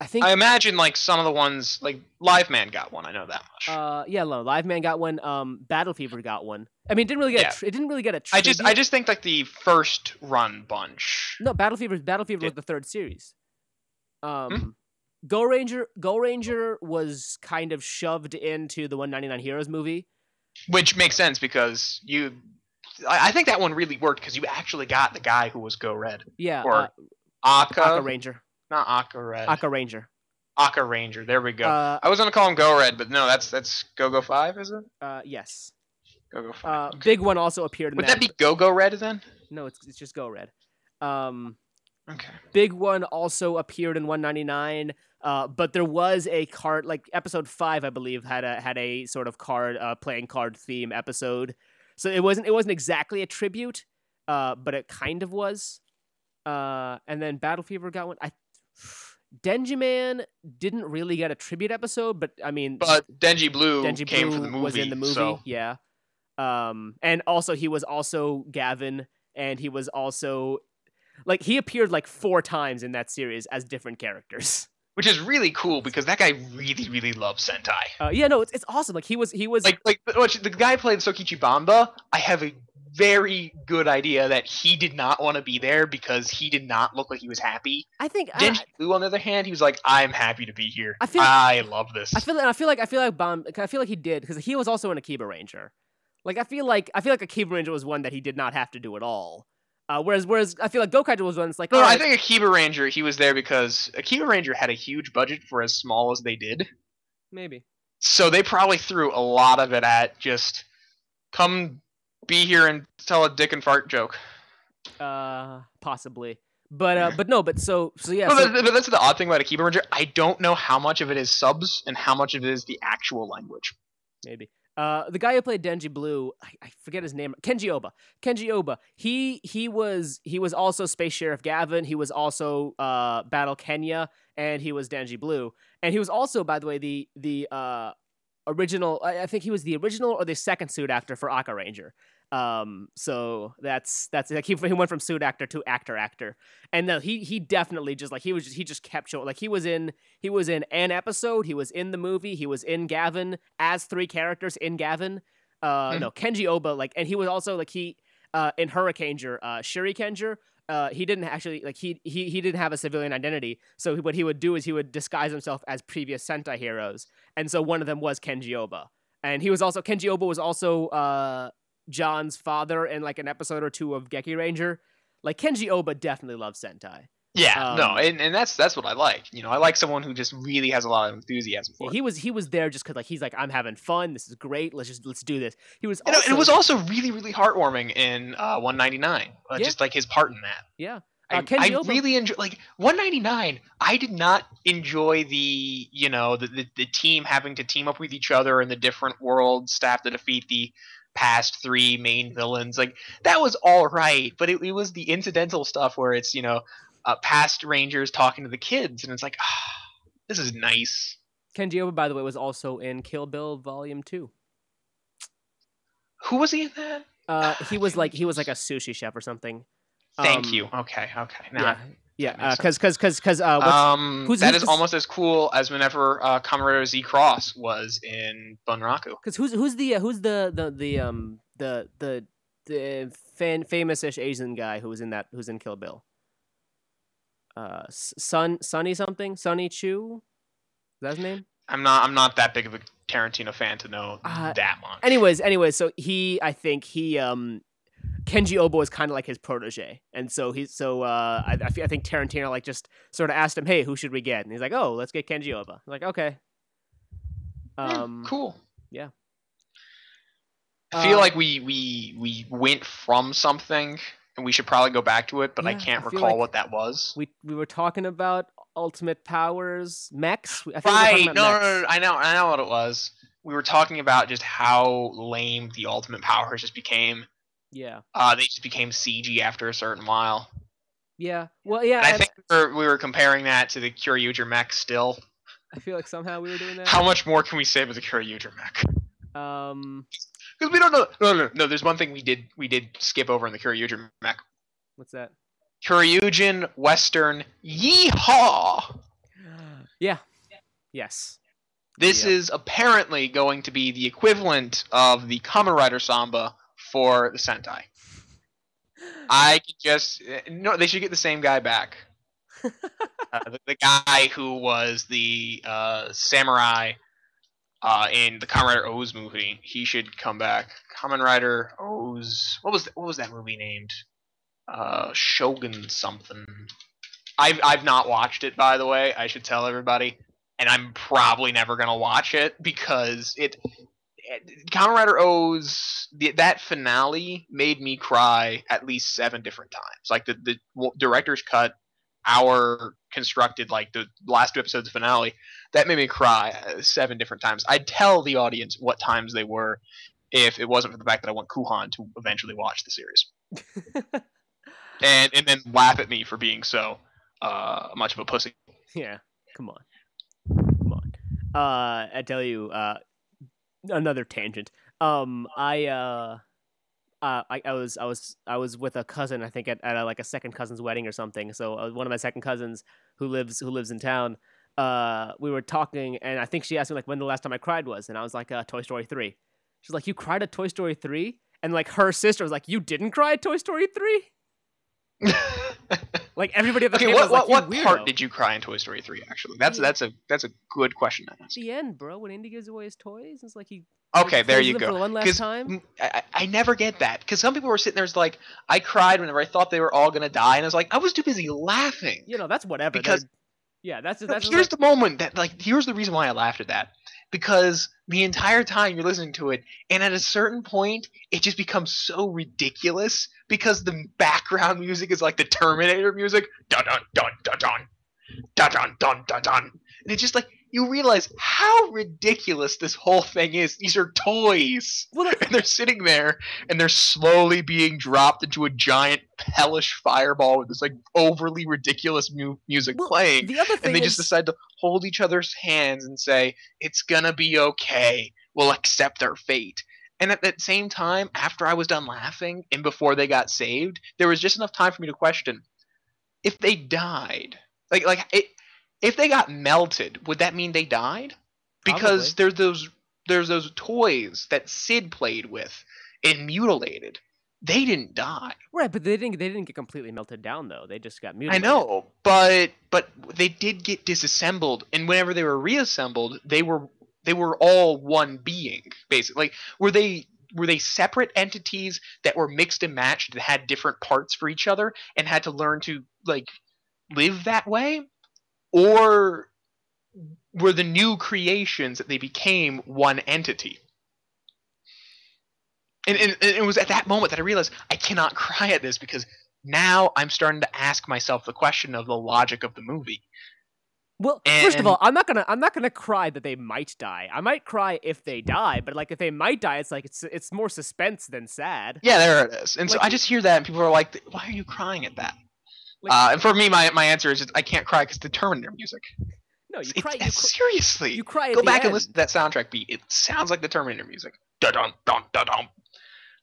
I think. I imagine like some of the ones like Live Man got one. I know that much. uh, yeah, no, Live Man got one. Um, Battle Fever got one. I mean, it didn't really get. Yeah. A tr- it didn't really get a. I just I just think like the first run bunch. No, Battle Fever. Battle Fever was the third series. Um, Hmm? Go Ranger. Go Ranger was kind of shoved into the 199 Heroes movie. Which makes sense because you I, I think that one really worked because you actually got the guy who was Go Red. Yeah, Or uh, Aka, Aka Ranger. Not Aka Red. Aka Ranger. Aka Ranger. There we go. Uh, I was gonna call him Go Red, but no, that's that's Go Go Five, is it? uh, yes. Go Go Uh, Five. okay. Big one also appeared in Would that that. be Go Go Red then? No, it's it's just Go Red. Um, Okay. Big one also appeared in 199. Uh, but there was a card like episode five, I believe, had a had a sort of card uh, playing card theme episode. So it wasn't it wasn't exactly a tribute, uh, but it kind of was. Uh, and then Battle Fever got one. I Denji Man didn't really get a tribute episode, but I mean, But Denji Blue Denji came Blue from the movie. was in the movie, So yeah. Um, and also he was also Gavan, and he was also like he appeared like four times in that series as different characters. which is really cool because that guy really, really loves Sentai. Uh, yeah, no, it's, it's awesome. Like he was he was Like like the guy played Sokichi Bamba, I have a very good idea that he did not want to be there because he did not look like he was happy. I think I, Denji Blue, on the other hand, he was like, "I'm happy to be here. I feel- I love this." I feel I feel like I feel like Bomb I feel like he did because he was also an Akiba Ranger. Like I feel like I feel like Akiba Ranger was one that he did not have to do at all. Uh, whereas whereas I feel like Gokaiger was one that's like no, all I think Akiba Ranger, he was there because Akiba Ranger had a huge budget for as small as they did. maybe So they probably threw a lot of it at just come be here and tell a dick and fart joke. uh possibly. But uh, but no, but so so yeah. No, so- but, but that's the odd thing about Akiba Ranger. I don't know how much of it is subs and how much of it is the actual language. maybe. Uh, the guy who played Denji Blue, I, I forget his name. Kenji Oba. Kenji Oba. He he was he was also Space Sheriff Gavan. He was also uh, Battle Kenya, and he was Denji Blue. And he was also, by the way, the the uh, original. I, I think he was the original or the second suit actor for Aka Ranger. Um, so that's that's like he, he went from suit actor to actor actor, and no, he he definitely just like he was just, he just kept showing like he was in he was in an episode, he was in the movie, he was in Gavan as three characters in Gavan. Uh, Mhm. no Kenji Oba like, and he was also like he uh in Hurricaneger, uh Shurikenger. Uh, he didn't actually like he he he didn't have a civilian identity. So what he would do is he would disguise himself as previous Sentai heroes, and so one of them was Kenji Oba, and he was also Kenji Oba was also uh John's father in like an episode or two of Geki Ranger. Like Kenji Oba definitely loves Sentai. Yeah, no, Um, and, and that's that's what I like. You know, I like someone who just really has a lot of enthusiasm for Yeah, it. he was he was there just because like he's like I'm having fun. This is great. Let's just let's do this. He was And it- was also really, really heartwarming in uh, 199. Uh, Yeah. Just like his part in that. yeah. I, Uh, I really enjoy like 199. I did not enjoy the you know the, the the team having to team up with each other and the different world staff to defeat the past three main villains. Like that was all right, but it, it was the incidental stuff where it's you know uh, past Rangers talking to the kids, and it's like, ah, this is nice. Kenji Oba, by the way, was also in Kill Bill Volume Two. Who was he in that? Uh, he was like he was like a sushi chef or something. Thank Um, you. Okay, okay. Now, yeah, yeah, because because because because uh, um, who's- that who's is almost as cool as whenever uh, Kamen Z Cross was in Bunraku. Because who's who's the uh, who's the the the um the the the fan famous-ish Asian guy who was in that who's in Kill Bill? Uh, Sun Sunny something Sunny Chu, is that his name? I'm not. I'm not that big of a Tarantino fan to know Uh, that much. Anyways, anyways, so he I think he um Kenji Oba is kind of like his protege, and so he's so uh I I, I think Tarantino like just sort of asked him, hey, who should we get? And he's like, oh, let's get Kenji Oba. I'm like, okay. Um, cool. yeah. I feel Uh, like we we we went from something, and we should probably go back to it, but I can't I recall like- what that was. we we were talking about Ultimate Powers mechs. I think we were talking Right? No, no, no, no. I know. I know what it was. We were talking about just how lame the Ultimate Powers just became. Yeah, Uh, they just became CG after a certain while. yeah. Well, yeah. And I think we were, we were comparing that to the Kyoryuger mech still. I feel like somehow we were doing that. How much more can we say about the Kyoryuger mech? Um, Because we don't know. No, no, no. There's one thing we did we did skip over in the Kyoryuger mech. what's that? Kyoryugen Western Yeehaw! Yeah. Yes. This Yep. is apparently going to be the equivalent of the Kamen Rider Samba for the Sentai. I can just no. They should get the same guy back. uh, the, the guy who was the uh, samurai uh, in the Kamen Rider OOO movie. He should come back. Kamen Rider OOO. What was what was that movie named? Uh, Shogun something. I've I've not watched it by the way. I should tell everybody, and I'm probably never gonna watch it because it. it Kamen Rider OOO the, that finale made me cry at least seven different times. Like the the director's cut, our constructed like the last two episodes of finale, that made me cry uh, seven different times. I'd tell the audience what times they were, if it wasn't for the fact that I want Kuhan to eventually watch the series and and then laugh at me for being so uh, much of a pussy. yeah. Come on. Come on. Uh, I tell you, uh, another tangent. Um, I uh. I, I was I was I was with a cousin I think at, at a, like a second cousin's wedding or something. So uh, one of my second cousins who lives who lives in town, uh, we were talking and I think she asked me like when the last time I cried was, and I was like uh, Toy Story three. She's like, you cried at Toy Story three, and like her sister was like, you didn't cry at Toy Story three. Like everybody at the okay, table what was like, what, what part did you cry in Toy Story three? Actually, that's Yeah. that's a that's a good question to ask. the end, bro. When Andy gives away his toys, it's like he Okay, there you go. for one last 'Cause time. I, I I never get that because some people were sitting there it's like I cried whenever I thought they were all gonna die, and I was like I was too busy laughing. You know, that's whatever. Because- they're- yeah, that's that's here's like, the moment that like here's the reason why I laughed at that because the entire time you're listening to it and at a certain point it just becomes so ridiculous because the background music is like the Terminator music. Dun dun dun dun dun. Dun dun dun dun dun. And it's just like you realize how ridiculous this whole thing is. These are toys. And they're sitting there and they're slowly being dropped into a giant hellish fireball with this like overly ridiculous mu- music well, playing. The other thing and they is... just decide to hold each other's hands and say, "It's going to be okay. We'll accept our fate." And at that same time after i was done laughing and before they got saved there was just enough time for me to question if they died like like it, if they got melted would that mean they died because there's those there's those toys that sid played with and mutilated they didn't die right, but they didn't they didn't get completely melted down though. They just got mutilated. I know, but but they did get disassembled, and whenever they were reassembled, they were they were all one being, basically. Like, were they were they separate entities that were mixed and matched that had different parts for each other and had to learn to like live that way, or were the new creations that they became one entity? And, and, and it was at that moment that I realized I cannot cry at this because now I'm starting to ask myself the question of the logic of the movie. Well, first of all, I'm not gonna I'm not gonna cry that they might die. I might cry if they die, but like if they might die, it's like it's it's more suspense than sad. Yeah, there it is. And so I just hear that, and people are like, "Why are you crying at that?" Like- uh, and for me, my my answer is just, I can't cry because the Terminator music. No, you cry. You, seriously, you cry. At go back and listen to that soundtrack beat. It sounds like the Terminator music. Da dum dum da dum.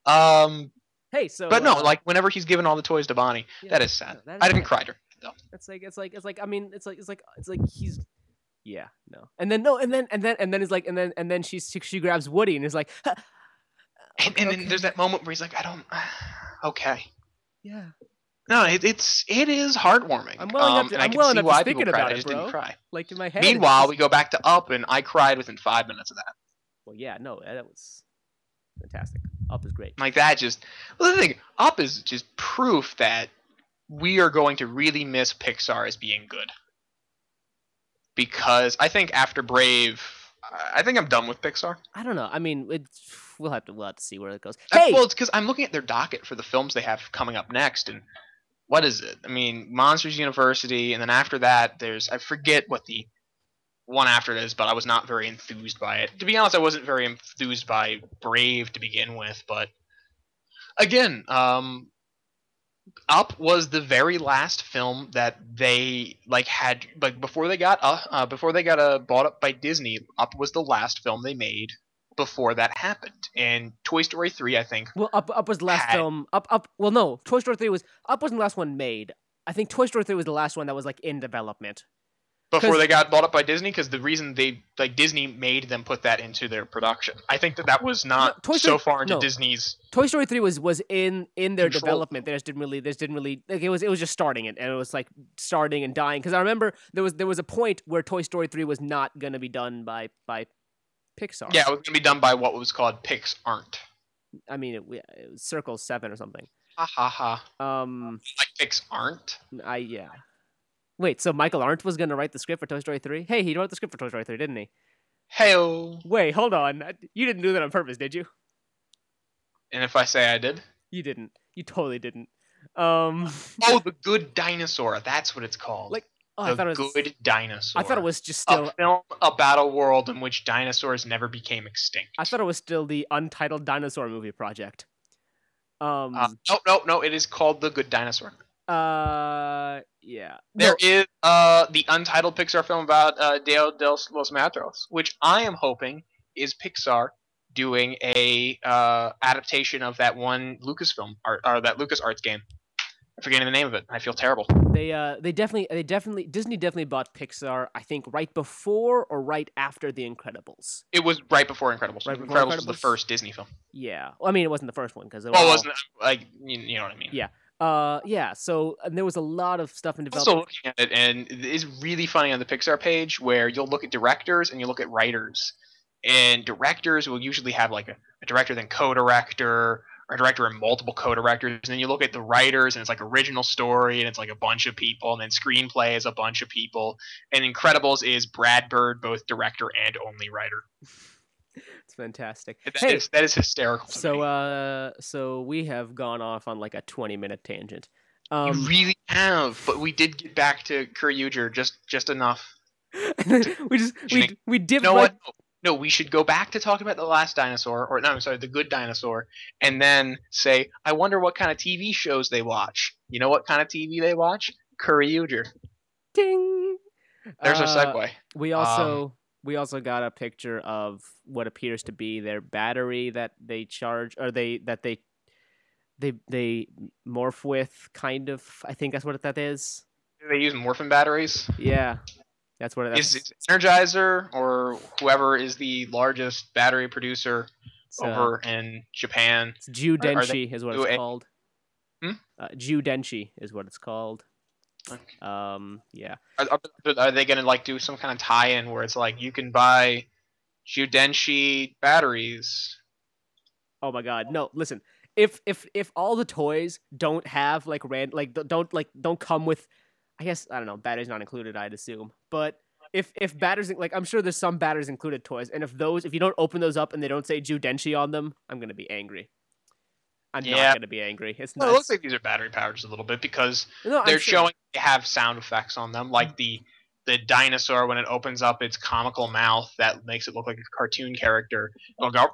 Um, Hey, so but no, uh, like whenever he's giving all the toys to Bonnie, yeah, that is sad. no, that I didn't sad. cry though. It's like it's like it's like I mean it's like it's like it's like he's yeah no and then no and then and then and then it's like and then and then she she, she grabs Woody and is like "Huh, And, okay, and then okay, there's that moment where he's like, I don't. okay. yeah No, it, it's it is heartwarming. I'm well enough um, to- and I I'm can well see to why thinking people cried. about I it, just bro. didn't cry. like in my head. Meanwhile, just- we go back to Up, and I cried within five minutes of that. well yeah no that was fantastic. Up is great. Like that, just well, the thing, Up is just proof that we are going to really miss Pixar as being good. Because I think after Brave, I think I'm done with Pixar. I don't know. I mean, it's, we'll have to we'll have to see where it goes. Hey, Well, it's because I'm looking at their docket for the films they have coming up next, and what is it? I mean, Monsters University, and then after that, there's I forget what the one after it is, but I was not very enthused by it. To be honest, I wasn't very enthused by Brave to begin with, but again, um, Up was the very last film that they like had like before they got uh, uh before they got uh, bought up by Disney. Up was the last film they made before that happened. And Toy Story 3, I think, well, up up was the last had- film. Up up. Well, no, Toy Story three was up wasn't the last one made. I think Toy Story three was the last one that was like in development. Before they got bought up by Disney because the reason they like Disney made them put that into their production. I think that that was not Toy so Story- far into no. Disney's. Toy Story three was was in in their Control. development. They just didn't really. They just didn't really. Like it was it was just starting it, and it was like starting and dying. Because I remember there was there was a point where Toy Story three was not gonna be done by by Pixar. Yeah, it was gonna be done by what was called Pix Aren't. I mean it, it was Circle Seven or something. Ha ha ha. Um, Like Pix Aren't. I yeah. Wait, so Michael Arndt was gonna write the script for Toy Story three? Hey, he wrote the script for Toy Story three, didn't he? Hey. Wait, hold on. You didn't do that on purpose, did you? And if I say I did, You didn't. You totally didn't. Um, oh, the Good Dinosaur. That's what it's called. Like, oh, I the thought it was. Good Dinosaur. I thought it was just still a film about a world in which dinosaurs never became extinct. I thought it was still the untitled dinosaur movie project. Um. Uh, no, no, no. It is called The Good Dinosaur. Uh. Yeah. There No, is uh, the untitled Pixar film about uh, Día de los Muertos, which I am hoping is Pixar doing a uh, adaptation of that one Lucasfilm art or that Lucas Arts game. I'm forgetting the name of it. I feel terrible. they uh they definitely they definitely Disney definitely bought Pixar. I think right before or right after The Incredibles. It was right before Incredibles. Right before Incredibles, was the first Disney film. Yeah. Well, I mean, it wasn't the first one because Well, it wasn't like you, you know what I mean. Yeah. Uh. Yeah. So and there was a lot of stuff in development. looking at it, and it is really funny on the Pixar page where you'll look at directors and you look at writers, and directors will usually have like a, a director, then co-director, or a director and multiple co-directors, and then you look at the writers and it's like original story and it's like a bunch of people, and then screenplay is a bunch of people, and Incredibles is Brad Bird, both director and only writer. It's fantastic. That hey, is- that is hysterical. So uh, so we have gone off on like a twenty-minute tangent. Um, you really have, but we did get back to Kyoryuger just just enough. we just we we You dipped know right. what? No, no, we should go back to talking about the last dinosaur, or no, I'm sorry, the good dinosaur, and then say, I wonder what kind of TV shows they watch. You know what kind of TV they watch? Kyoryuger. Ding. There's our Uh, segue. We also we also got a picture of what appears to be their battery that they charge or they that they they they morph with kind of I think that's what that is. Do they use Morphin batteries? Yeah. That's what it Is is. it Energizer or whoever is the largest battery producer So, over in Japan? it's Ju are- are they Denshi is what it's called. Hmm? Uh, is what it's called. Okay. Um yeah. Are, are- are they gonna like do some kind of tie-in where it's like you can buy Zyudenchi batteries? Oh my god. No, listen. If if if all the toys don't have like ran like don't like don't come with I guess I don't know, batteries not included, I'd assume. But if if batteries like I'm sure there's some batteries included toys, and if those if you don't open those up and they don't say Zyudenchi on them, I'm gonna be angry. I'm Yeah. not gonna be angry. It's Well, not. it looks like these are battery powered just a little bit because no, they're showing they have sound effects on them, like the the dinosaur when it opens up its comical mouth that makes it look like a cartoon character. It'll go.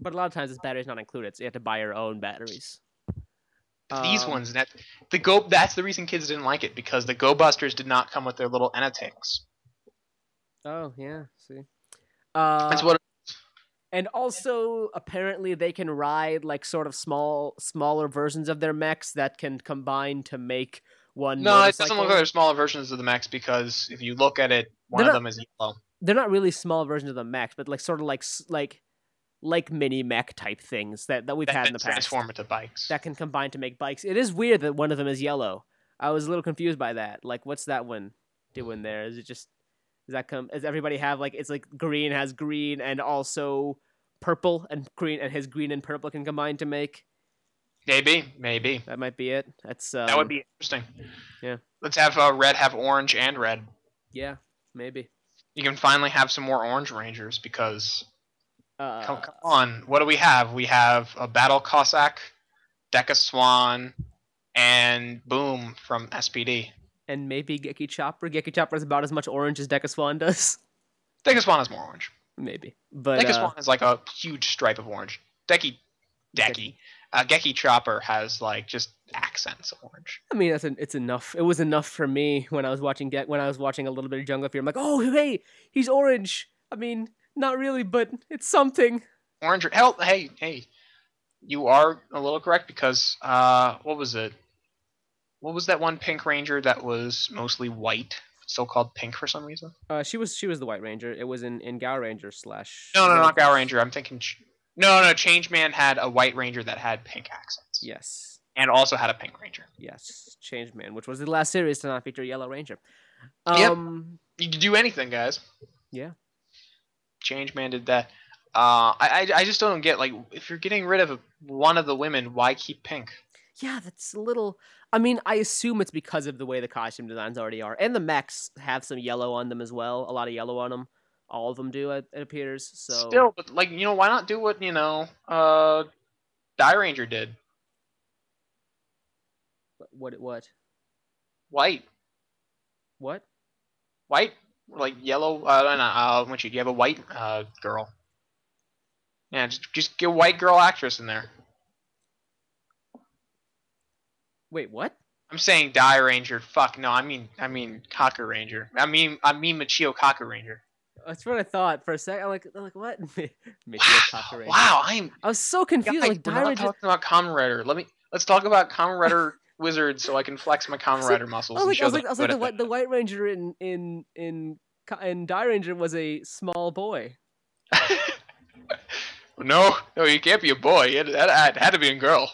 But a lot of times this battery's not included, so you have to buy your own batteries. These Um, ones that the go that's the reason kids didn't like it because the Go Busters did not come with their little Enatings. Oh yeah, see. Uh, That's what and also apparently they can ride like sort of small, smaller versions of their mechs that can combine to make one. No, it doesn't look like they're smaller versions of the mechs because if you look at it, one They're of not- them is yellow. They're not really small versions of the mechs, but like sort of like like like mini mech type things that that we've That had in the past transform into bikes. that can combine to make bikes. It is weird that one of them is yellow. I was a little confused by that. Like, what's that one doing there? Is it just does that come? Does everybody have like it's like green has green and also purple and green and his green and purple can combine to make? Maybe, maybe That might be it. That's um, that would be interesting. yeah. Let's have uh, red have orange and red. yeah, maybe. You can finally have some more orange rangers because Uh, come, come on, what do we have? We have a battle Cossack, Deca Swan, and Boom from SPD. and maybe Geki Chopper. Geki Chopper is about as much orange as Deca Swan does. Deca Swan is more orange. Maybe, but Deca uh, Swan is like a huge stripe of orange. Decky, Decky, uh, Geki Chopper has like just accents of orange. I mean, that's an, it's enough. It was enough for me when I was watching Get when I was watching a little bit of Jungle Fury. I'm like, oh hey, he's orange. I mean, not really, but it's something. Orange. Hell, hey, hey, you are a little correct because uh, what was it? What was that one Pink Ranger that was mostly white, still called Pink for some reason? Uh, she was she was the White Ranger. It was in in Gaoranger slash. No, no, not Gaoranger. I'm thinking. Ch- No, no, Change Man had a white ranger that had pink accents. Yes, And also had a pink ranger. yes, Change Man, which was the last series to not feature Yellow Ranger. Yep. Um, You can do anything, guys. Yeah. Change Man did that. Uh, I, I, I just don't get like if you're getting rid of one of the women, why keep pink? Yeah, that's a little. I mean, I assume it's because of the way the costume designs already are, and the mechs have some yellow on them as well. A lot of yellow on them. All of them do, it, it appears. So Still, but like you know, why not do what you know, uh, Dairanger did? what what White, what? white, like yellow. Uh, no, uh, when you you have a white uh girl. Yeah, just just get a white girl actress in there. Wait, what? I'm saying Dairanger. Fuck no, I mean I mean Kaku Ranger. I mean I mean Machio Kaku Ranger. That's what I thought for a second. I'm like, I'm like what? Wow, Kaku Ranger. wow, I'm I was so confused. Guys, like, we're Die not talking about Kamen Rider. Let me let's talk about Kamen Rider Wizard so I can flex my Kamen Rider muscles. I was like, I was like, I was like, the, white, the White Ranger in in in in Dairanger was a small boy. no, no, you can't be a boy. It, it had to be a girl.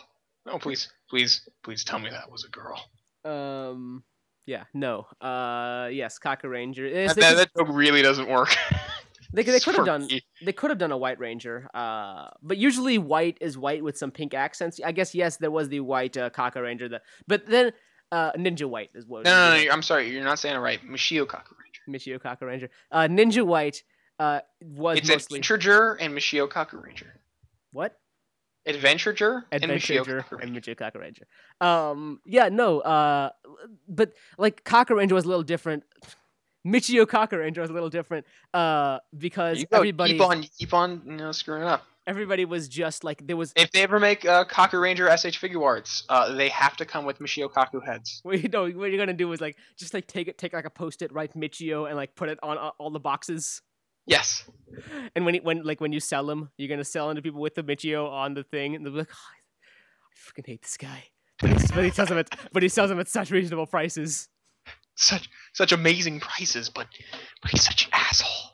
No, please, please, please tell me that was a girl. Um, yeah, no. Uh, yes, Kaku Ranger. That, that, that joke really doesn't work. they, could- they could have done. They could have done a White Ranger. Uh, but usually white is white with some pink accents. I guess yes, there was the white uh, Kaku Ranger. That, but then uh, Ninja White is what. No, no, no, I'm sorry, you're not saying it right. Michio Kaku Ranger. Michio Kaku Ranger. Uh, Ninja White uh was It's mostly Adventurer and Michio Kaku Ranger. what? Adventurer and Machio Adventure Cocker and. Michio Kaku Ranger. Um, yeah, no, uh, but like Kaku Ranger was a little different. Michio Kaku Ranger was a little different, uh, because everybody, keep on, keep on, you know, screwing up. everybody was just like there was. If they ever make uh, Kaku Ranger SH Figuarts, uh, they have to come with Michio Kaku heads. What you know, what you're gonna do is like just like take it, take like a post-it, write Michio, and like put it on uh, all the boxes. Yes. And when it, when like when you sell them, you're gonna sell them to people with the Michio on the thing, and they'll be like, "Oh, I freaking hate this guy. But he, but he sells them at but he sells them at such reasonable prices. Such such amazing prices, but but he's such an asshole.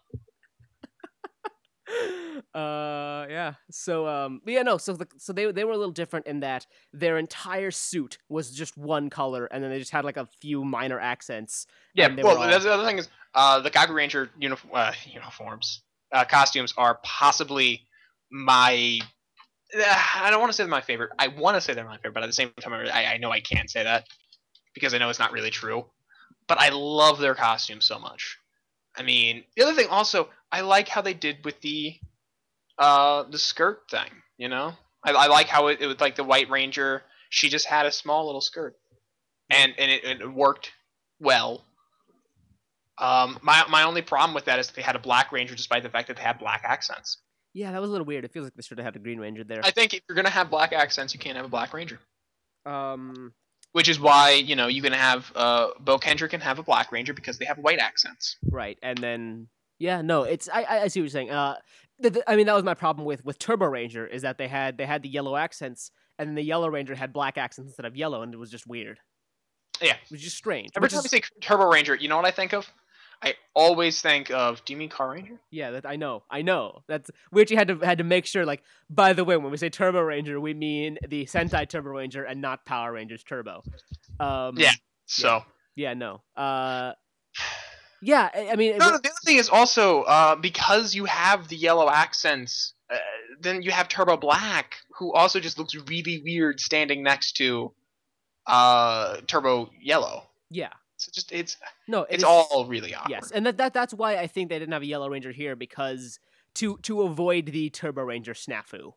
uh yeah so um yeah no so the, so they they were a little different in that their entire suit was just one color and then they just had like a few minor accents Yeah. Well, all- the other thing is uh, the Kaku Ranger uniform uh, uniforms uh, costumes are possibly my. Uh, I don't want to say they're my favorite. I want to say they're my favorite, but at the same time, I, I know I can't say that because I know it's not really true. But I love their costumes so much. I mean, the other thing also, I like how they did with the uh, the skirt thing. You know, I, I like how it, it was like the White Ranger. She just had a small little skirt, and and it, it worked well. Um, my my only problem with that is they had a Black Ranger, despite the fact that they had black accents. Yeah, that was a little weird. It feels like they should have had a Green Ranger there. I think if you're gonna have black accents, you can't have a Black Ranger. Um, Which is why you know you can have uh, Bokenger can have a Black Ranger because they have white accents. right, and then yeah, no, it's I I I see what you're saying. Uh, th- th- I mean that was my problem with with Turbo Ranger is that they had they had the yellow accents, and then the Yellow Ranger had black accents instead of yellow, and it was just weird. Yeah. it was just strange. Every which time is- I say Turbo Ranger, you know what I think of? I always think of. Do you mean Car Ranger? Yeah, that I know. I know. That's we actually had to had to make sure. Like, by the way, when we say Turbo Ranger, we mean the Sentai Turbo Ranger and not Power Rangers Turbo. Um, Yeah. So Yeah. No. Uh. Yeah. I, mean. no, wa- no, the other thing is also uh, because you have the yellow accents, uh, then you have Turbo Black, who also just looks really weird standing next to uh, Turbo Yellow. yeah. So just it's No. it it's is- all really awkward. Yes, and that, that that's why I think they didn't have a Yellow Ranger here because to to avoid the Turbo Ranger snafu.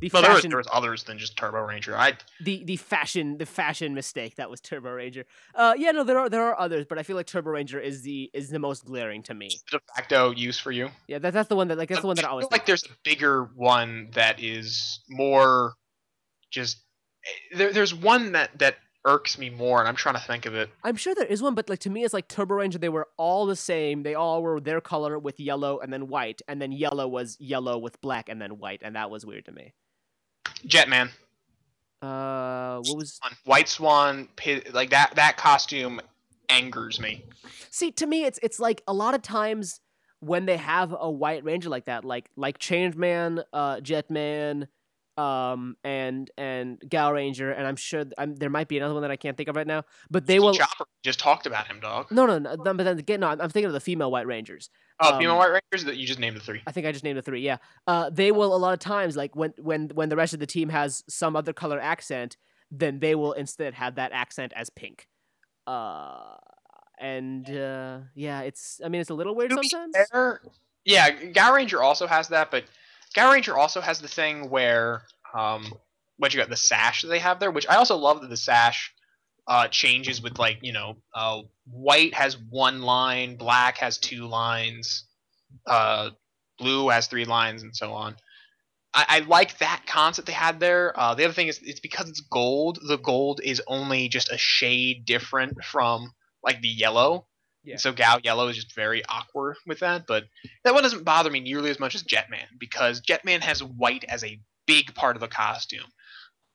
The Well, there was, fashion, there was others than just Turbo Ranger. I the the fashion, the fashion mistake that was Turbo Ranger. Uh, yeah, no, there are there are others, but I feel like Turbo Ranger is the is the most glaring to me. de facto use for you. Yeah, that, that's the one that like that's the one that I I always feel like there's a bigger one that is more just there, there's one that that irks me more and i'm trying to think of it I'm sure there is one, but like to me, it's like Turbo Ranger. They were all the same. They all were their color with yellow and then white, and then yellow was yellow with black and then white, and that was weird to me. Jetman Uh, what was? White swan like that that costume angers me See, to me, it's it's like a lot of times when they have a white ranger like that, like like Changeman, uh, Jetman, um, and and Gaoranger, and I'm sure th- I'm, there might be another one that I can't think of right now, but they will. chopper just talked about him dog No, no, no. But then again, no, I'm I'm thinking of the female White Rangers. oh um, female white rangers that you just named the three I think I just named the three. Yeah. Uh, they will a lot of times like when when when the rest of the team has some other color accent, then they will instead have that accent as pink. Uh, and uh, yeah, it's I mean it's a little weird sometimes. yeah Gaoranger also has that but Gaoranger also has the thing where um what you got the sash that they have there which i also love that the sash uh changes with like you know uh white has one line black has two lines uh blue has three lines and so on I, I like that concept they had there. Uh, the other thing is, it's because it's gold. The gold is only just a shade different from like the yellow. Yeah. And so Gao Yellow is just very awkward with that. But that one doesn't bother me nearly as much as Jetman because Jetman has white as a big part of the costume,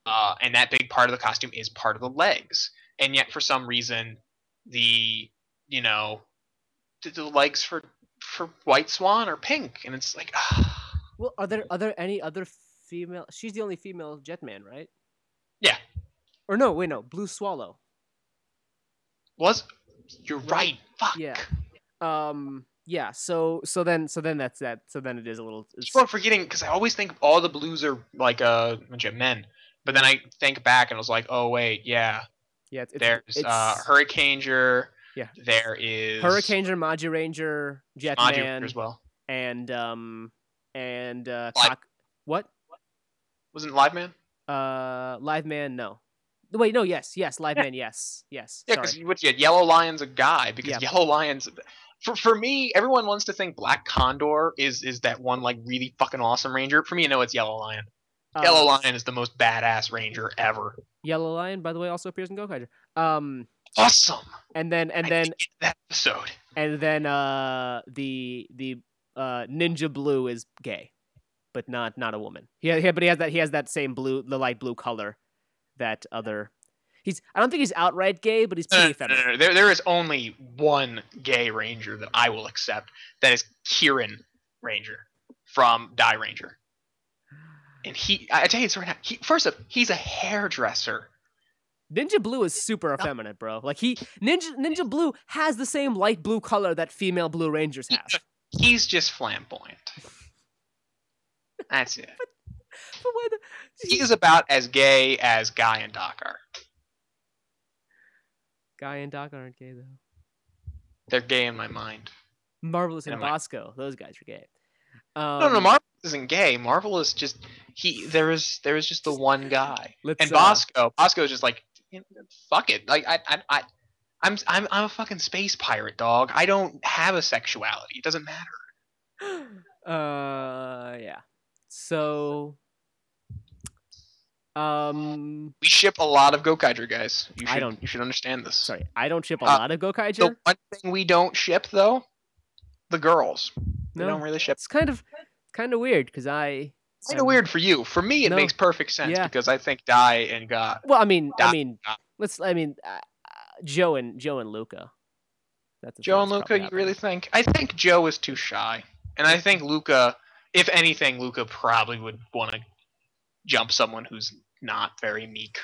uh, and that big part of the costume is part of the legs. And yet, for some reason, the you know the, the legs for for White Swan are pink, and it's like. ah. Well, are there are there any other female? She's the only female Jetman, right? Yeah. Or no, wait, no, Blue Swallow. Was you're Right. right? Fuck. Yeah. Um. Yeah. So so then so then that's that. So then it is a little. It's, on forgetting because I always think all the blues are like uh, a bunch of men, but then I think back and I was like, oh wait, yeah, yeah. It's, there's it's uh, Hurricaneger. Yeah. There is Hurricane Ranger, Magi Ranger, Jetman, as well. and um and uh Live- Cock- what? Wasn't Live Man? Uh, Live Man, no. Wait, no, yes, yes, Live Yeah. Man, yes, yes. Yeah, because what you had Yellow Lion's a guy because Yeah. Yellow Lion's. For, for me, everyone wants to think Black Condor is is that one like really fucking awesome ranger. For me, no, it's Yellow Lion. Yellow Uh, Lion is the most badass ranger ever. Yellow Lion, by the way, also appears in Gokaiger. Um, Awesome. and then and I then didn't get to that episode. and then uh the the uh Ninja Blue is gay, but not not a woman. Yeah, yeah, but he has that he has that same blue, the light blue color that other. He's I don't think he's outright gay, but he's pretty no, no, no. There, there is only one gay ranger that I will accept. That is Kirin Ranger from Dairanger. And he, I I tell you this right now. He, first up, he's a hairdresser. Ninja Blue is super effeminate, bro. Like he Ninja Ninja Blue has the same light blue color that female Blue Rangers have. He's just flamboyant. That's it. But He is about as gay as Guy and Doc are. Guy and Doc aren't gay though. They're gay in my mind. Marvelous and I- Basco, those guys are gay. Um, no, no, Marvel isn't gay. Marvelous just he. There is there is just the one guy. let's, and uh, Basco, Basco is just like, fuck it. Like I, I, I, I'm I'm I'm a fucking space pirate, dog. I don't have a sexuality. It doesn't matter. uh, yeah. So, um, We ship a lot of Gokaiger guys. You I should, don't- You should understand this. sorry, I don't ship a Uh, lot of Gokaiger. The one thing we don't ship though, the girls. We no, don't really ship. it's kind of kind of weird because I Kind of weird for you. For me, it No. makes perfect sense Yeah. because I think Die and God. Well, I mean, I mean, let's. I mean, uh, Joe and Joe and Luca. That's Joe and Luca, you really think? I think Joe is too shy, and I think Luca, if anything, Luca probably would want to jump someone who's not very meek.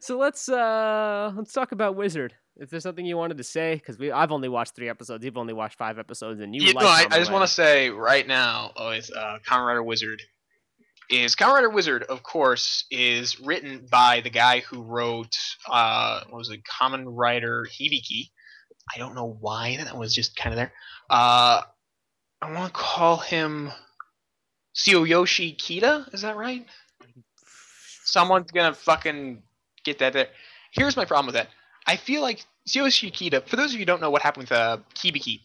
So let's uh let's talk about Wizard. Is there something you wanted to say? Because we I've only watched three episodes. You've only watched five episodes, and you. Yeah, like no, I, I just want to say right now, oh, it's uh, Kamen Rider Wizard. Is Kamen Rider Wizard, of course, is written by the guy who wrote uh, what was it, Kamen Rider Hibiki. I don't know why that was just kind of there. Uh, I want to call him Tsuyoshi Kita. Is that right? Someone's gonna fucking get that there. Here's my problem with that. I feel like Tsuyoshi Kita. For those of you who don't know what happened with uh, Hibiki,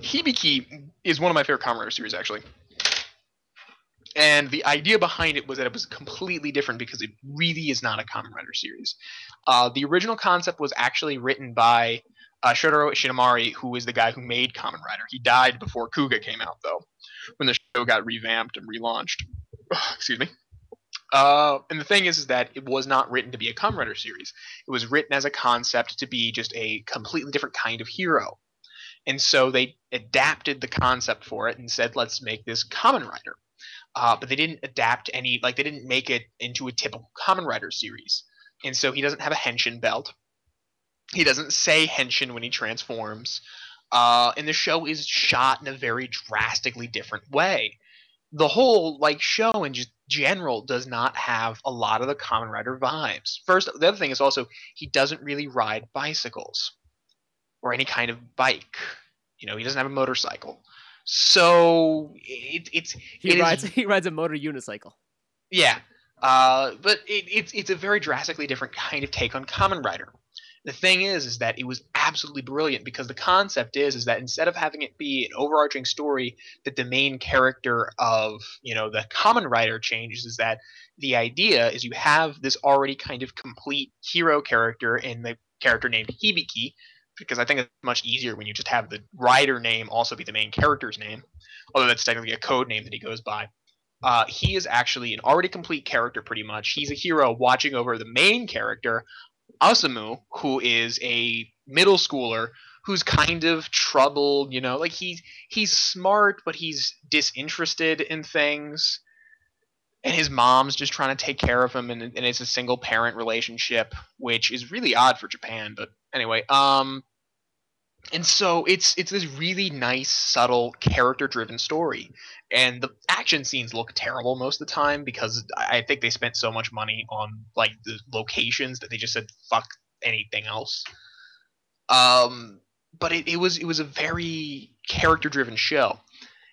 Hibiki is one of my favorite Kamen series, actually. And the idea behind it was that it was completely different because it really is not a Kamen series. Uh, the original concept was actually written by uh, Shotaro Ishinomori, who is the guy who made Kamen Rider. He died before Kuuga came out, though, when the show got revamped and relaunched. Excuse me. Uh, and the thing is, is that it was not written to be a Kamen Rider series. It was written as a concept to be just a completely different kind of hero. And so they adapted the concept for it and said, let's make this Kamen Rider. Uh, but they didn't adapt any, like, they didn't make it into a typical Kamen Rider series. And so he doesn't have a Henshin belt. He doesn't say Henshin when he transforms. Uh, and the show is shot in a very drastically different way. The whole, like, show in just general does not have a lot of the common Rider vibes. First, the other thing is also, he doesn't really ride bicycles or any kind of bike. You know, he doesn't have a motorcycle. So it, it's He it is- rides he rides a motor unicycle. yeah, uh, but it, it's it's a very drastically different kind of take on Kamen Rider. The thing is, is that it was absolutely brilliant because the concept is, is that instead of having it be an overarching story that the main character of, you know, the Kamen Rider changes, is that the idea is you have this already kind of complete hero character in the character named Hibiki, because I think it's much easier when you just have the rider name also be the main character's name, although that's technically a code name that he goes by. Uh, he is actually an already complete character, pretty much. He's a hero watching over the main character, Asumu, who is a middle schooler who's kind of troubled. You know, like he's he's smart, but he's disinterested in things. And his mom's just trying to take care of him, and, and it's a single parent relationship, which is really odd for Japan. But anyway, um, and so it's it's this really nice, subtle, character-driven story and the action scenes look terrible most of the time because I I think they spent so much money on like the locations that they just said fuck anything else. Um, but it, it was it was a very character driven show.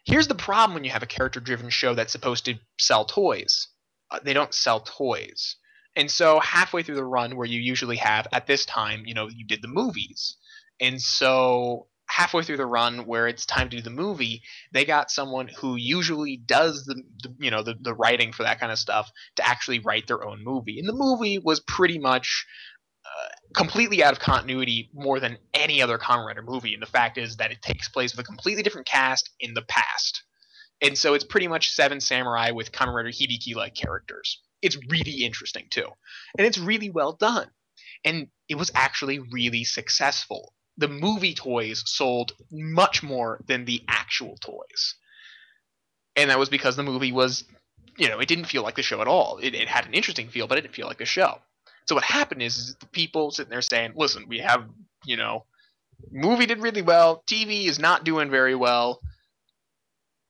Here's the problem when you have a character driven show that's supposed to sell toys. Uh, they don't sell toys. And so halfway through the run where you usually have at this time, you know, you did the movies. And so halfway through the run where it's time to do the movie, they got someone who usually does the, the you know the, the writing for that kind of stuff to actually write their own movie. And the movie was pretty much uh, completely out of continuity more than any other Kamen Rider movie. And the fact is that it takes place with a completely different cast in the past. And so it's pretty much Seven Samurai with Kamen Rider Hibiki like characters. It's really interesting too. And it's really well done. And it was actually really successful the movie toys sold much more than the actual toys. And that was because the movie was, you know, it didn't feel like the show at all. It, it had an interesting feel, but it didn't feel like a show. So what happened is, is the people sitting there saying, listen, we have, you know, movie did really well, TV is not doing very well.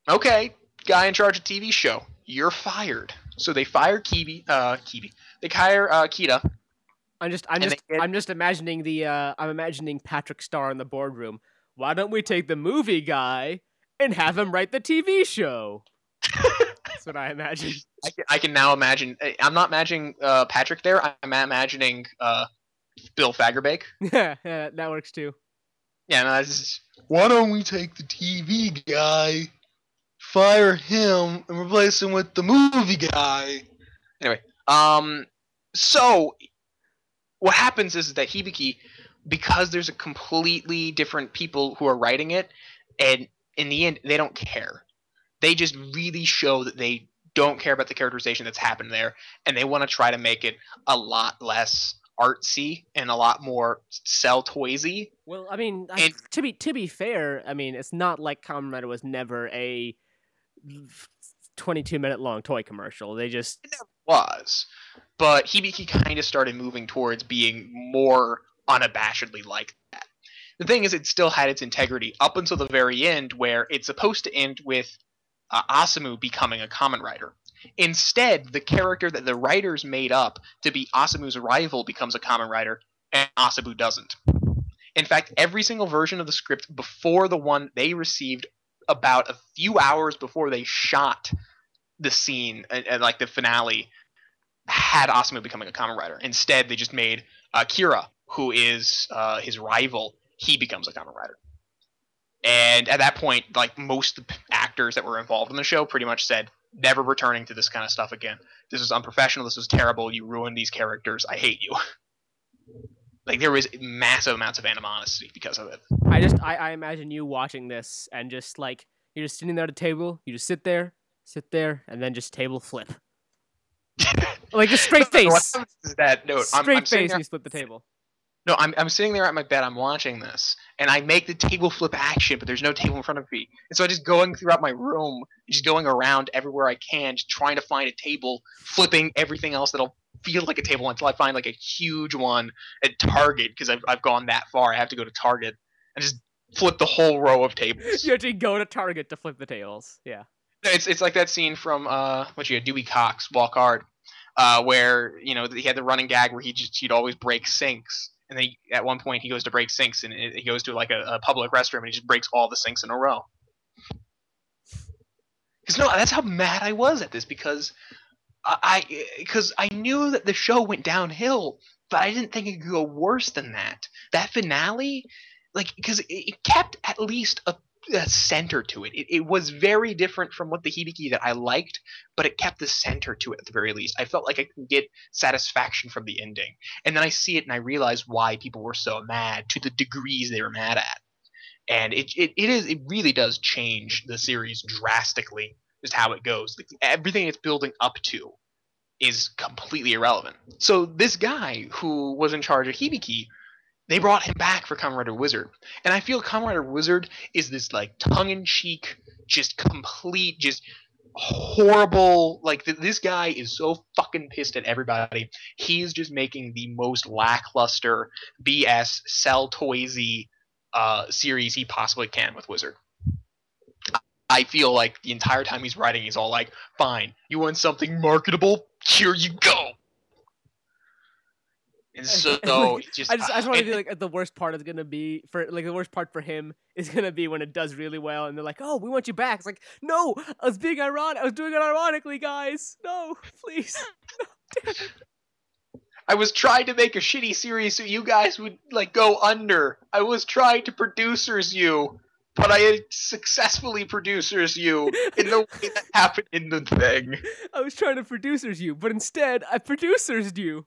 Okay, guy in charge of TV show, you're fired. So they fire Kibi, uh, Kibi. They hire uh, Kita, I'm just I'm And just I'm just imagining the uh I'm imagining Patrick Star in the boardroom. Why don't we take the movie guy and have him write the TV show? That's what I imagine. I can, I can now imagine. I- I'm not imagining uh, Patrick there. I'm imagining uh, Bill Fagerbakke. yeah, yeah, that works too. Yeah, no, just, why don't we take the TV guy, fire him, and replace him with the movie guy? Anyway, um, so what happens is that Hibiki, because there's a completely different people who are writing it, and in the end, they don't care. They just really show that they don't care about the characterization that's happened there, and they want to try to make it a lot less artsy and a lot more sell toysy. Well, I mean, I, And- to be to be fair, I mean, it's not like Kamen Rider was never a twenty-two minute long toy commercial. They just was, but Hibiki kind of started moving towards being more unabashedly like that. The thing is, it still had its integrity up until the very end, where it's supposed to end with uh, Asumu becoming a Kamen Rider. Instead, the character that the writers made up to be Asumu's rival becomes a Kamen Rider, and Asumu doesn't. In fact, every single version of the script before the one they received about a few hours before they shot the scene and, like the finale had Asumu becoming a Kamen Rider. Instead, they just made uh, Kira, who is uh, his rival, he becomes a Kamen Rider. And at that point, like most the actors that were involved in the show pretty much said, never returning to this kind of stuff again. This is unprofessional. This was terrible. You ruined these characters. I hate you. like there was massive amounts of animosity because of it. I just I, I imagine you watching this and just like you're just sitting there at a table, you just sit there, sit there, and then just table flip. like just straight What face. happens is that no, I'm, straight I'm face there- you flip the table. No, I'm, I'm sitting there at my bed. I'm watching this, and I make the table flip action, but there's no table in front of me. And so I'm just going throughout my room, just going around everywhere I can, just trying to find a table, flipping everything else that'll feel like a table until I find like a huge one at Target because I've, I've gone that far. I have to go to Target and just flip the whole row of tables. You actually go to Target to flip the tables. Yeah. It's it's like that scene from uh what you had Dewey Cox Walk Hard, uh where you know he had the running gag where he just he'd always break sinks, and then he, at one point he goes to break sinks and he goes to like a, a public restroom and he just breaks all the sinks in a row. Because no, that's how mad I was at this because I because I knew that the show went downhill, but I didn't think it could go worse than that. That finale, like because it kept at least a a center to it. it. It was very different from what the Hibiki that I liked, but it kept the center to it at the very least. I felt like I could get satisfaction from the ending. And then I see it and I realize why people were so mad to the degrees they were mad at. And it, it, it is it really does change the series drastically, just how it goes. Like, everything it's building up to is completely irrelevant. So this guy who was in charge of Hibiki, they brought him back for Rider Wizard. And I feel Rider Wizard is this like tongue-in-cheek, just complete, just horrible. Like th- this guy is so fucking pissed at everybody. He's just making the most lackluster BS sell toysy uh, series he possibly can with Wizard. I feel like the entire time he's writing, he's all like, "Fine, you want something marketable? Here you go." And so Like, just, I just I just want to be like the worst part is gonna be for like the worst part for him is gonna be when it does really well and they're like, oh, we want you back. It's like, no, I was being ironic. I was doing it ironically, guys. No, please. No, I was trying to make a shitty series so you guys would like go under. I was trying to producers you, but I successfully producers you in the way that happened in the thing. I was trying to producers you, but instead I producers you.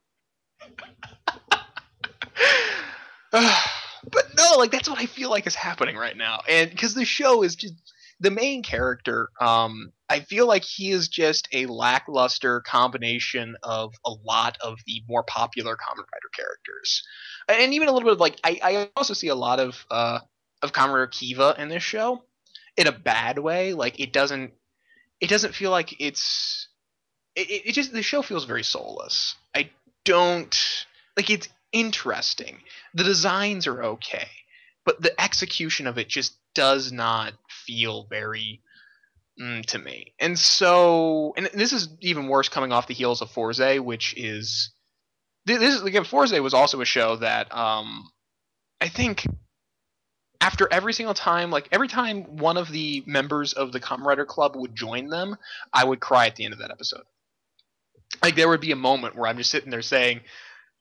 but no, like that's what I feel like is happening right now, and because the show is just the main character. Um, I feel like he is just a lackluster combination of a lot of the more popular Kamen Rider characters, and even a little bit of like I, I also see a lot of uh of Rider Kiva in this show, in a bad way. Like it doesn't it doesn't feel like it's it, it it just the show feels very soulless. Don't like it's interesting. The designs are okay, but the execution of it just does not feel very mm, to me. And so, and this is even worse coming off the heels of Fourze, which is this is again Fourze was also a show that um I think after every single time, like every time one of the members of the Rider Club would join them, I would cry at the end of that episode. Like there would be a moment where I'm just sitting there saying,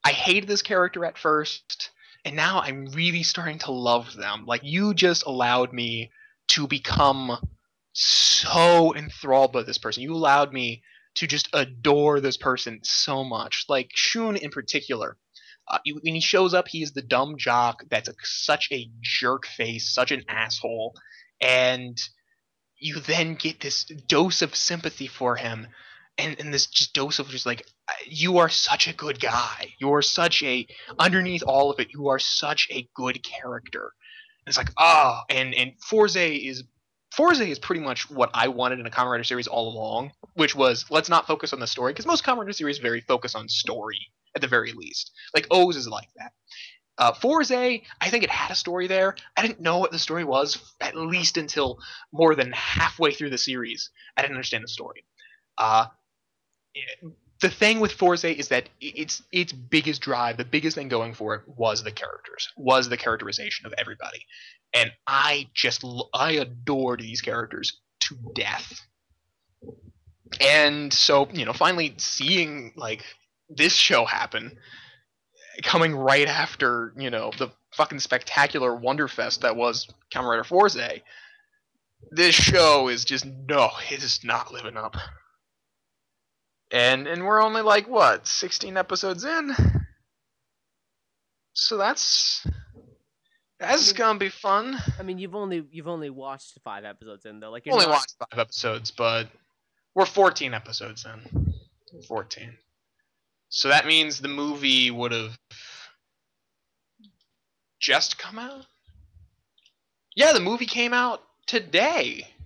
I hated this character at first, and now I'm really starting to love them. Like you just allowed me to become so enthralled by this person. You allowed me to just adore this person so much. Like Shun in particular. Uh, when he shows up, he is the dumb jock that's a, such a jerk face, such an asshole, and you then get this dose of sympathy for him and, and this just dose of just like you are such a good guy you are such a underneath all of it you are such a good character and it's like ah oh, and and Fourze is Fourze is pretty much what I wanted in a Kamen Rider series all along, which was let's not focus on the story because most Kamen Rider series very focus on story at the very least. Like OOO is like that. Uh, Fourze, I think it had a story there. I didn't know what the story was at least until more than halfway through the series. I didn't understand the story. Uh, the thing with Fourze is that its its biggest drive, the biggest thing going for it, was the characters, was the characterization of everybody, and I just I adored these characters to death. And so you know, finally seeing like this show happen, coming right after you know the fucking spectacular Wonderfest that was Kamen Rider Fourze, this show is just no, it is not living up. And and we're only like what, 16 episodes in? So that's that's I mean, gonna be fun. I mean, you've only you've only watched five episodes in though. Like you only not... watched five episodes, but we're 14 episodes in. 14. So that means the movie would have just come out? Yeah, the movie came out today.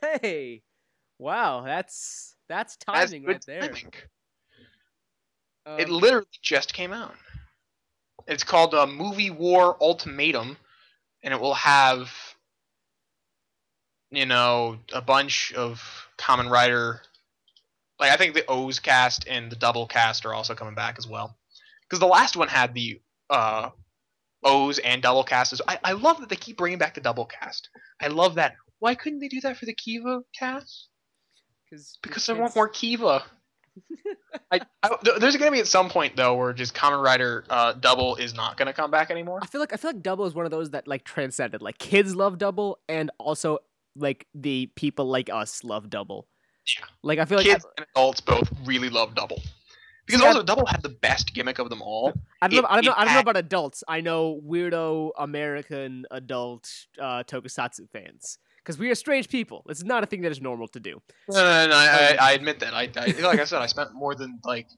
Hey. Wow, that's that's timing right timing. there. Um, it literally just came out. It's called a uh, Movie War Ultimatum, and it will have, you know, a bunch of Kamen Rider like I think the OOO cast and the double cast are also coming back as well. Because the last one had the uh, OOO and double cast. I, I love that they keep bringing back the double cast. I love that. Why couldn't they do that for the Kiva cast? Cause because I want more Kiva. I, I, there's gonna be at some point though where just Kamen Rider uh, Double is not gonna come back anymore. I feel like I feel like Double is one of those that like transcended. Like kids love Double, and also like the people like us love Double. Yeah. Like I feel like kids and adults both really love Double. Because yeah. also Double had the best gimmick of them all. I don't know. It, I don't know. I don't know about adults. I know weirdo American adult uh, Tokusatsu fans because we are strange people. It's not a thing that is normal to do. No, no, no. I, um, I, admit that. I, I, like I said, I spent more than like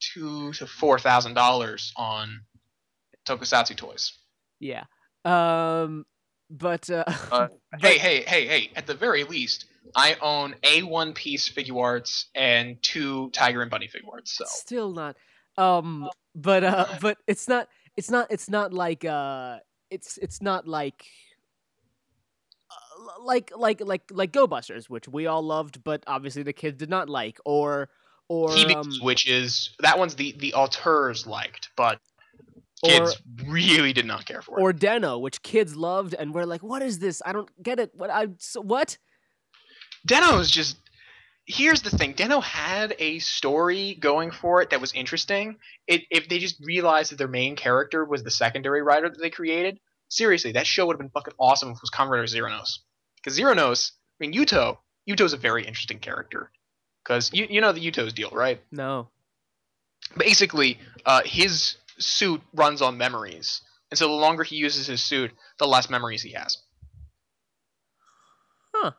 two to four thousand dollars on Tokusatsu toys. Yeah. Um. But, uh, uh but hey, hey, hey, hey! At the very least, I own a One Piece Figuarts and two Tiger and Bunny Figuarts. So still not. Um, but uh, but it's not. It's not. It's not like uh. It's it's not like. Like like like like Go Busters, which we all loved, but obviously the kids did not like, or or um, which is that one's the the auteurs liked, but kids or, really did not care for. It. Or Den-O, which kids loved, and we're like, "What is this? I don't get it. What I so, what?" Den-O is just here's the thing Den-O had a story going for it that was interesting it, if they just realized that their main character was the secondary writer that they created seriously that show would have been fucking awesome if it was Kamen Rider Zeronos because Zeronos. I mean Yuto Yuto's a very interesting character because you, you know the Yuto's deal right no basically uh, his suit runs on memories and so the longer he uses his suit the less memories he has huh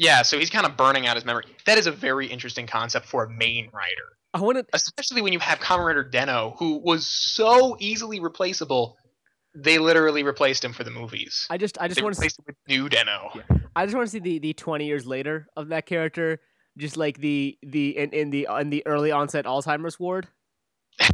yeah, so he's kind of burning out his memory. That is a very interesting concept for a main writer. I want to, especially when you have Kamen Rider Den-O, who was so easily replaceable. They literally replaced him for the movies. I just, I just want to see with new Den-O. Yeah. I just want to see the the twenty years later of that character, just like the the in, in the in the early onset Alzheimer's ward.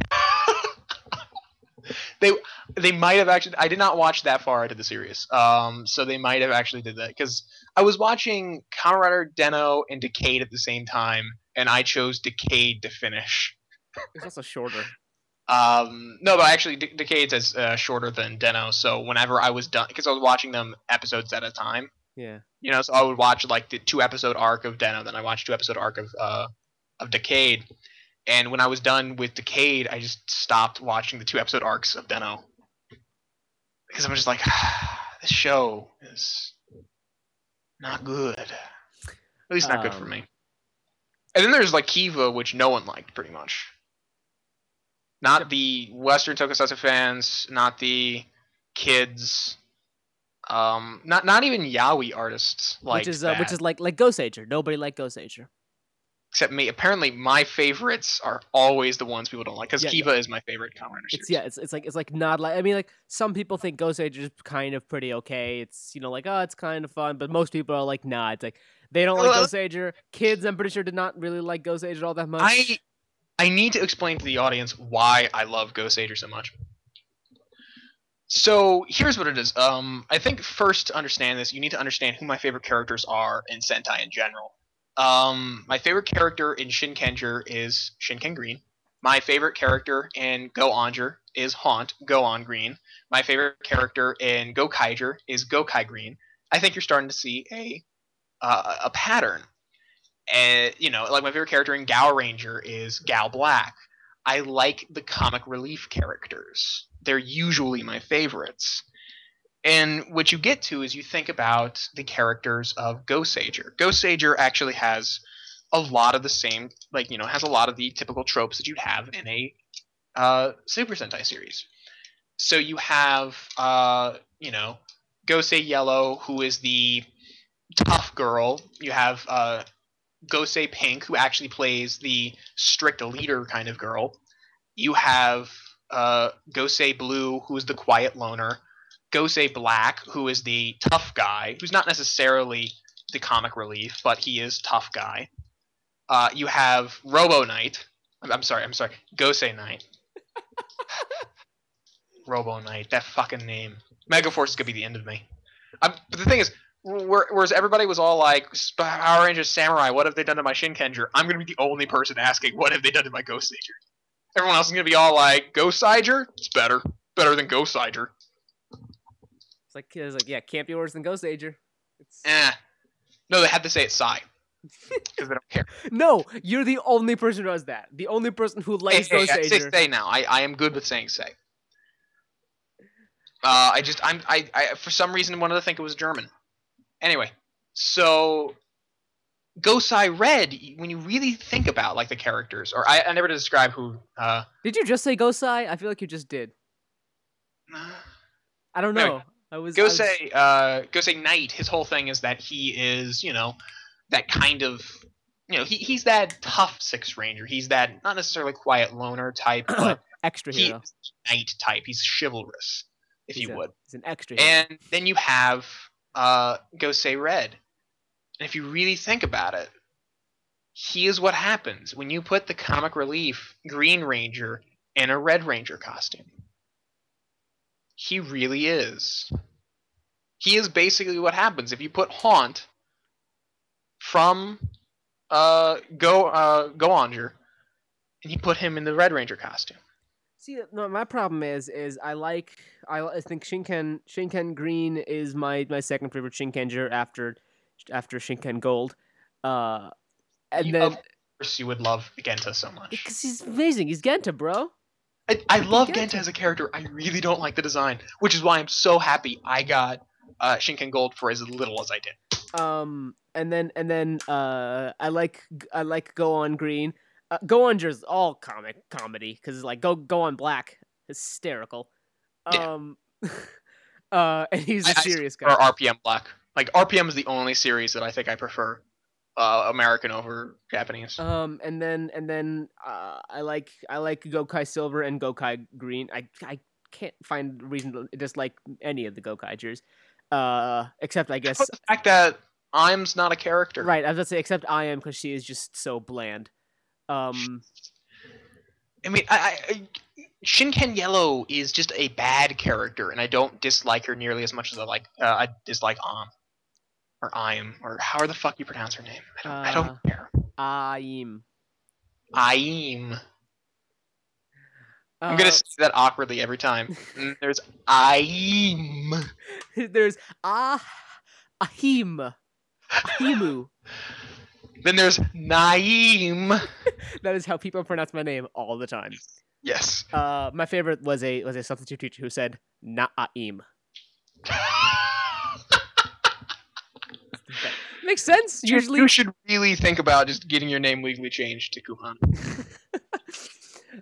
they they might have actually. I did not watch that far into the series, um, so they might have actually did that because I was watching Kamen Den-O and Decade at the same time, and I chose Decade to finish. It's also shorter. Um, no, but actually, D- Decade's is uh, shorter than Den-O. So whenever I was done, because I was watching them episodes at a time. Yeah. You know, so I would watch like the two episode arc of Den-O, then I watched two episode arc of uh, of Decade, And when I was done with Decade, I just stopped watching the two episode arcs of Den-O because I'm just like, this show is not good. At least not good for Um, me. And then there's like Kiva, which no one liked pretty much. Not the Western Tokusatsu fans, not the kids, um, not not even yaoi artists like which is uh, which is like like Goseiger. Nobody liked Goseiger. except me. Apparently, my favorites are always the ones people don't like because Yeah, Kiva is my favorite Kamen It's yeah, it's it's like it's like not like I mean like some people think Goseiger is kind of pretty okay. It's you know like oh it's kind of fun, but most people are like nah. It's like they don't like Goseiger. Kids, I'm pretty sure did not really like Goseiger all that much. I I need to explain to the audience why I love Goseiger so much. So here's what it is. Um, I think first to understand this, you need to understand who my favorite characters are in Sentai in general. Um, my favorite character in Shin Shinkenger is Shinken Green. My favorite character in Go Onger is Haunt, Go On Green. My favorite character in Go Kaiger is Go Kai Green. I think you're starting to see a uh, a pattern and you know, like my favorite character in Gaoranger is Gao Black. I like the comic relief characters. They're usually my favorites. And what you get to is you think about the characters of Goseiger. Ghost Sager actually has a lot of the same, like you know, has a lot of the typical tropes that you'd have in a uh, Super Sentai series. So you have, uh, you know, Gosei Yellow, who is the tough girl. You have uh, Gosei Pink, who actually plays the strict leader kind of girl. You have uh, Gosei Blue, who is the quiet loner. Gosei Black, who is the tough guy, who's not necessarily the comic relief, but he is tough guy. Uh, you have Robo Knight. I'm, I'm sorry, I'm sorry. Gosei Knight. Robo Knight, that fucking name. Megaforce is gonna be the end of me. I'm, but the thing is, whereas everybody was all like, Power Rangers Samurai, what have they done to my Shinkenger? I'm gonna be the only person asking, what have they done to my Goseiger? Everyone else is gonna be all like, Goseiger? It's better. Better than Goseiger. It's like it's like yeah, can't be worse than Goseiger. It's... Eh. No, they had to say it's Psy. Because they don't care. No, you're the only person who does that. The only person who likes hey, Ghost I say say now. I, I am good with saying say. Uh, I just I'm I, I for some reason wanted to think it was German. Anyway, so Gosai Red, when you really think about like the characters, or I, I never describe who. Uh, Did you just say Gosai? I feel like you just did. I don't No, know. I was I was- Gosei uh, Gosei Knight, his whole thing is that he is you know that kind of you know he, he's that tough six ranger. He's that not necessarily quiet loner type, but extra hero. knight type. He's chivalrous, if He's you a- would. He's an extra hero. And then you have uh, say Red. And if you really think about it, he is what happens when you put the comic relief Green Ranger in a Red Ranger costume. He really is. He is basically what happens if you put Haunt from uh, Go uh, Go Onger and you put him in the Red Ranger costume. See, no, my problem is, is I like, I, I think Shinken, Shinken Green is my, my second favorite Shinkenger after, after Shinken Gold, uh, and You- then of course, you would love Genta so much. because he's amazing, he's Genta, bro. I, I love Genta. Genta as a character. I really don't like the design, which is why I'm so happy I got uh, Shinken Gold for as little as I did. Um, and then and then uh, I like I like Go on Green. Uh, Go on just all comic comedy because like Go Go on Black, hysterical. Yeah. Um, uh, and he's a I- I serious Or guy. Or RPM Black. Like RPM is the only series that I think I prefer uh, American over Japanese. Um, and then and then uh, I like I like Gokai Silver and Gokai Green. I I can't find reason to dislike any of the Gokaigers, uh, except I guess But the fact that Im's not a character. right. I was gonna say except I am because she is just so bland. Um, I mean, I, I, I- Shinken Yellow is just a bad character, and I don't dislike her nearly as much as I like. Uh, I dislike Am or Im or however the fuck you pronounce her name. I don't, I Uh, don't care. I'm. Im. I'm Uh, gonna say that awkwardly every time. Mm, There's Im. There's ah Ahim. Ahimu. Then there's Naeem. that is how people pronounce my name all the time. Yes. Uh, my favorite was a was a substitute teacher who said Naim. Makes sense. You- Usually, you should really think about just getting your name legally changed to Kuhan.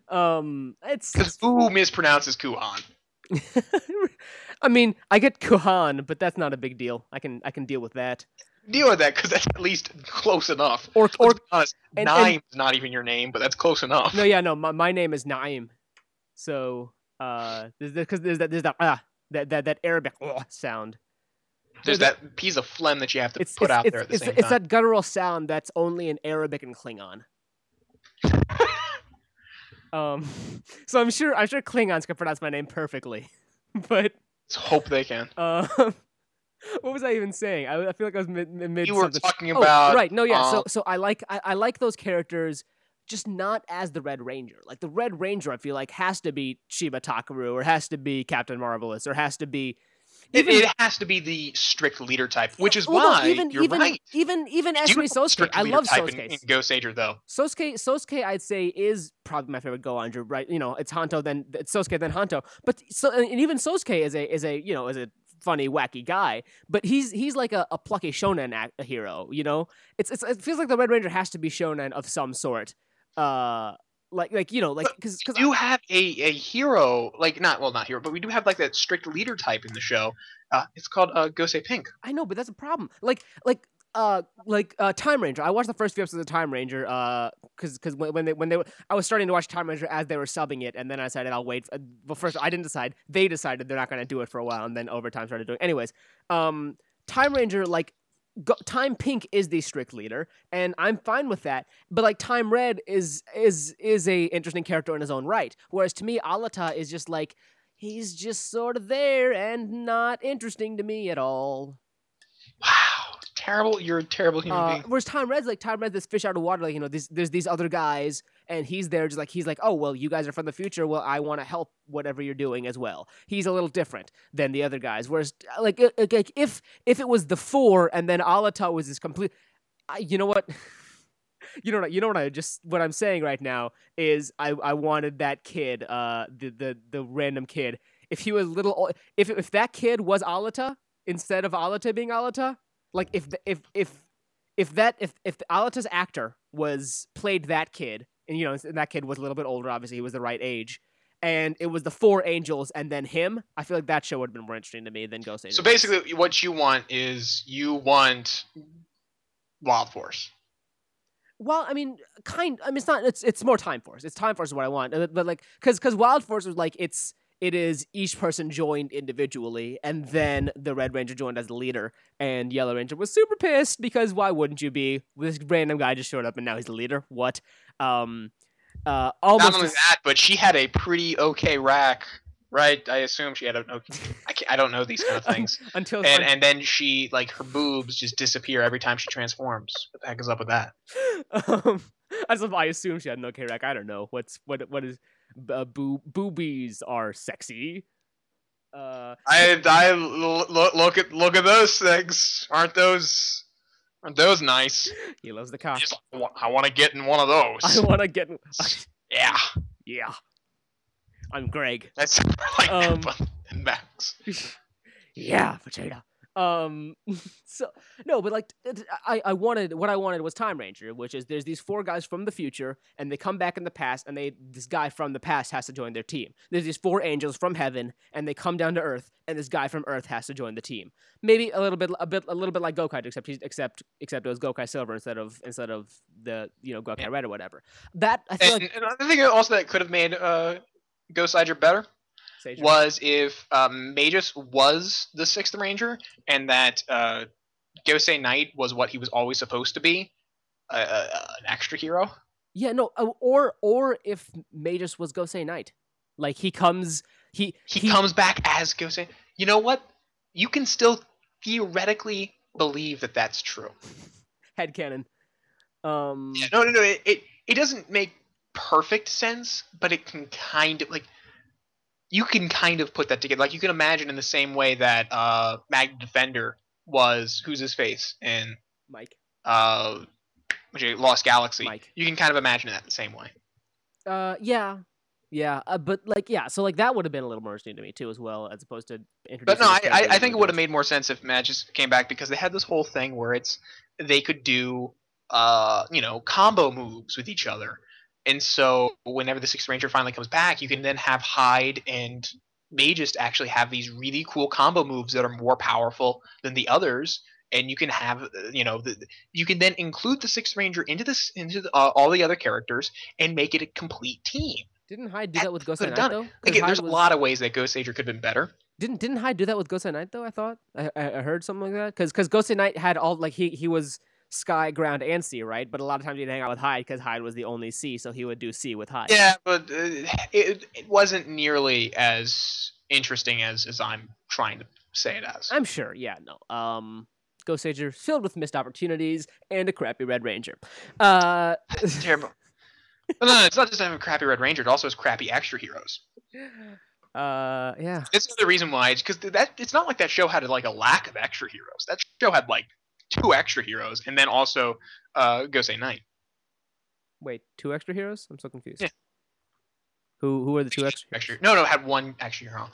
um, it's. Because who mispronounces Kuhan? I mean, I get Kuhan, but that's not a big deal. I can I can deal with that. Deal with that because that's at least close enough. Or or Let's be honest, and- and- Naeem's not even your name, but that's close enough. no, yeah, no. My, my name is Naim, so uh, because there's that there's that ah that that that Arabic oh, sound. There's there's that piece of phlegm that you have to It's put it's, out it's, there at the it's, same it's time. that guttural sound that's only in Arabic and Klingon. um, so I'm sure I'm sure Klingons can pronounce my name perfectly, but Let's hope they can. uh, what was I even saying? I, I feel like I was mid mid. You were something. talking Oh, about right. No, yeah. so um, so I like I, I like those characters, just not as the Red Ranger. Like the Red Ranger, I feel like has to be Shiba Takeru, or has to be Captain Marvelous, or has to be. it, even- it has to be the strict leader type, which is Well, no, why even you're even right. even even Esumi Sosuke. I love type in, Sosuke. in Goseiger though. Sosuke, Sosuke, I'd say is probably my favorite Go Goanger, right? You know, it's Hanto, then it's Sosuke, then Hanto. But so, and even Sosuke is a is a you know is a funny, wacky guy. But he's he's like a, a plucky shonen act, a hero. You know, it's, it's it feels like the Red Ranger has to be shonen of some sort. Uh, like like you know like But because you do have a, a hero, like not well not hero, but we do have like that strict leader type in the show. Uh, it's called uh, Gosei Pink. I know, but that's a problem. Like, like, uh, like uh, Time Ranger. I watched the first few episodes of Time Ranger, uh, because because when, they when they were, I was starting to watch Time Ranger as they were subbing it, and then I decided I'll wait. Uh, well, first I didn't decide. They decided they're not going to do it for a while, and then over time started doing. Anyways, um, Time Ranger like. Go, Time Pink is the strict leader, and I'm fine with that. But like Time Red is is is a interesting character in his own right. Whereas to me, Alata is just like he's just sort of there and not interesting to me at all. Wow, terrible! You're a terrible human Uh, being. whereas Time Red's like Time Red's this fish out of water, like you know, these, there's these other guys, and he's there just like he's like, oh well, you guys are from the future. Well, I want to help whatever you're doing as well. He's a little different than the other guys. Whereas like uh, uh, like if if it was the four and then Alata was this complete, I, you know what. You know what? You know what I just what I'm saying right now is I, I wanted that kid, uh, the, the the random kid. If he was little, if if that kid was Alata instead of Alata being Alata, like if the, if if if that if if the Alata's actor was played that kid, and you know and that kid was a little bit older, obviously he was the right age, and it was the four angels and then him, I feel like that show would have been more interesting to me than Ghost Agent. So basically, what you want is you want Wild Force. well, I mean, kind. I mean, it's not. It's it's more Time Force. It's Time Force is what I want, but like, cause cause Wild Force was like it's it is each person joined individually, and then the Red Ranger joined as the leader, and Yellow Ranger was super pissed because why wouldn't you be? This random guy just showed up and now he's the leader. What? Um, uh, almost. Not only as- that, but she had a pretty okay rack, right? I assume she had an okay. I, can't, I don't know these kind of things. until and and then she like her boobs just disappear every time she transforms. What the heck is up with that? um, I, just, I assume she had no K rack. I don't know what's what what is uh, boo, boobies are sexy. Uh, I I look look at look at those things. Aren't those aren't those nice? he loves the cock. Just, I want to get in one of those. I want to get. In, yeah, Yeah, I'm Greg. that's like Um, Max. yeah, potato. Um, so no, but like i i wanted what I wanted was Time Ranger, which is there's these four guys from the future, and they come back in the past, and they this guy from the past has to join their team. There's these four angels from heaven, and they come down to Earth, and this guy from Earth has to join the team. Maybe a little bit, a bit, a little bit like Gokai, except he's except except it was Gokai Silver instead of instead of the you know Gokai Yeah. Red or whatever. That I feel And, like and also that could have made uh, Ghost Rider better Sage- was if um, Magus was the sixth ranger and that uh, Gosei Knight was what he was always supposed to be, uh, uh, an extra hero. Yeah, no, uh, or or if Magus was Gosei Knight, like he comes, he He, comes back as Gosei. You know what? You can still theoretically believe that that's true. headcanon. Um, Yeah, no, no, no. It, it it doesn't make perfect sense, but it can kind of like you can kind of put that together. Like you can imagine in the same way that uh Mag Defender was who's his face and Mike. uh Lost Galaxy, Mike. you can kind of imagine that the same way. Uh, yeah, yeah, uh, but like, yeah, so like that would have been a little more interesting to me too, as well, as opposed to introducing. But no, I, I, I think it would have made more sense if Matt just came back because they had this whole thing where it's they could do uh you know combo moves with each other, and so whenever the Sixth Ranger finally comes back, you can then have Hyde and Magus actually have these really cool combo moves that are more powerful than the others. And you can have, uh, you know, the, you can then include the Sixth Ranger into this, into the, uh, all the other characters, and make it a complete team. Didn't Hyde do that with Gosei Knight though? Again, Hyde there's a lot of ways that Ghost Ranger could have been better. Didn't didn't Hyde do that with Gosei Knight though? I thought I I, I heard something like that because because Gosei Knight had all like he he was sky, ground, and sea, right? But a lot of times he'd hang out with Hyde because Hyde was the only sea, so he would do sea with Hyde. Yeah, but uh, it, it wasn't nearly as interesting as as I'm trying to say it as. I'm sure. Yeah, no. Um, Ghost Ranger filled with missed opportunities and a crappy Red Ranger. Uh, It's terrible. No, no, it's not just having a crappy Red Ranger; it also has crappy extra heroes. uh, yeah. It's the reason why, because that it's not like that show had like a lack of extra heroes. That show had like two extra heroes, and then also uh, Gosei Knight. Wait, two extra heroes? I'm so confused. Yeah. Who who are the two extra? Extra, no, no, had one extra hero.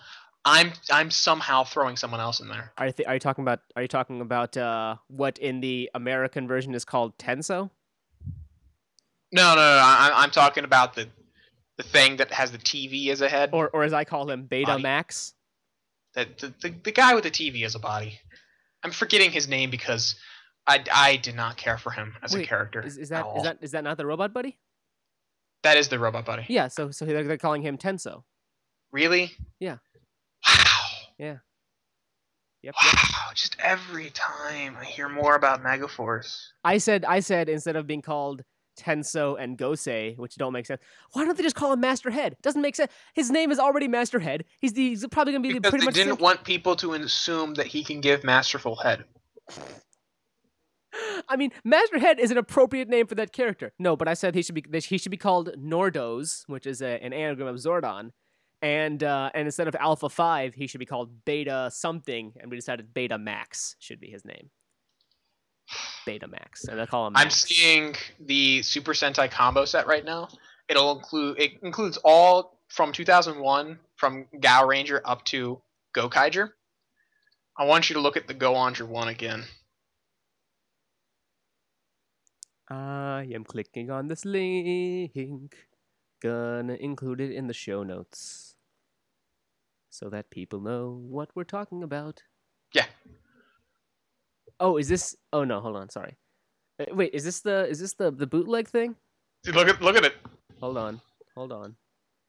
I'm I'm somehow throwing someone else in there. Are you th- are you talking about are you talking about uh what in the American version is called Tenso? No, no, no. I, I'm talking about the the thing that has the TV as a head. Or or as I call him, Beta Body. Max? that the, the, the guy with the TV as a body. I'm forgetting his name because I, I did not care for him as a character. Is, is at that is that is that not the robot buddy? that is the robot buddy? Yeah, so so they're, they're calling him Tenso. Really? Yeah. Wow. Yep. yep. Wow. Just every time I hear more about Megaforce. I said I said instead of being called Tenso and Gosei, which don't make sense. Why don't they just call him Master Head? Doesn't make sense. His name is already Master Head. He's the he's probably gonna be the Because pretty they much. didn't same- want people to assume that he can give masterful head. I mean, Master Head is an appropriate name for that character. No, but I said he should be he should be called Nordos, which is a, an anagram of Zordon, and uh, and instead of Alpha Five, he should be called Beta something, and we decided Beta Max should be his name. Beta Max, and they call him. I'm seeing the Super Sentai combo set right now. It'll include it includes all from 2001 from Gao Ranger up to Gokaiger. I want you to look at the Go Onger one again. I am clicking on this link. Gonna include it in the show notes so that people know what we're talking about. Yeah. Oh, is this? Oh no, hold on. Sorry. Uh, Wait, is this the is this the the bootleg thing? Dude, look at look at it. Hold on, hold on.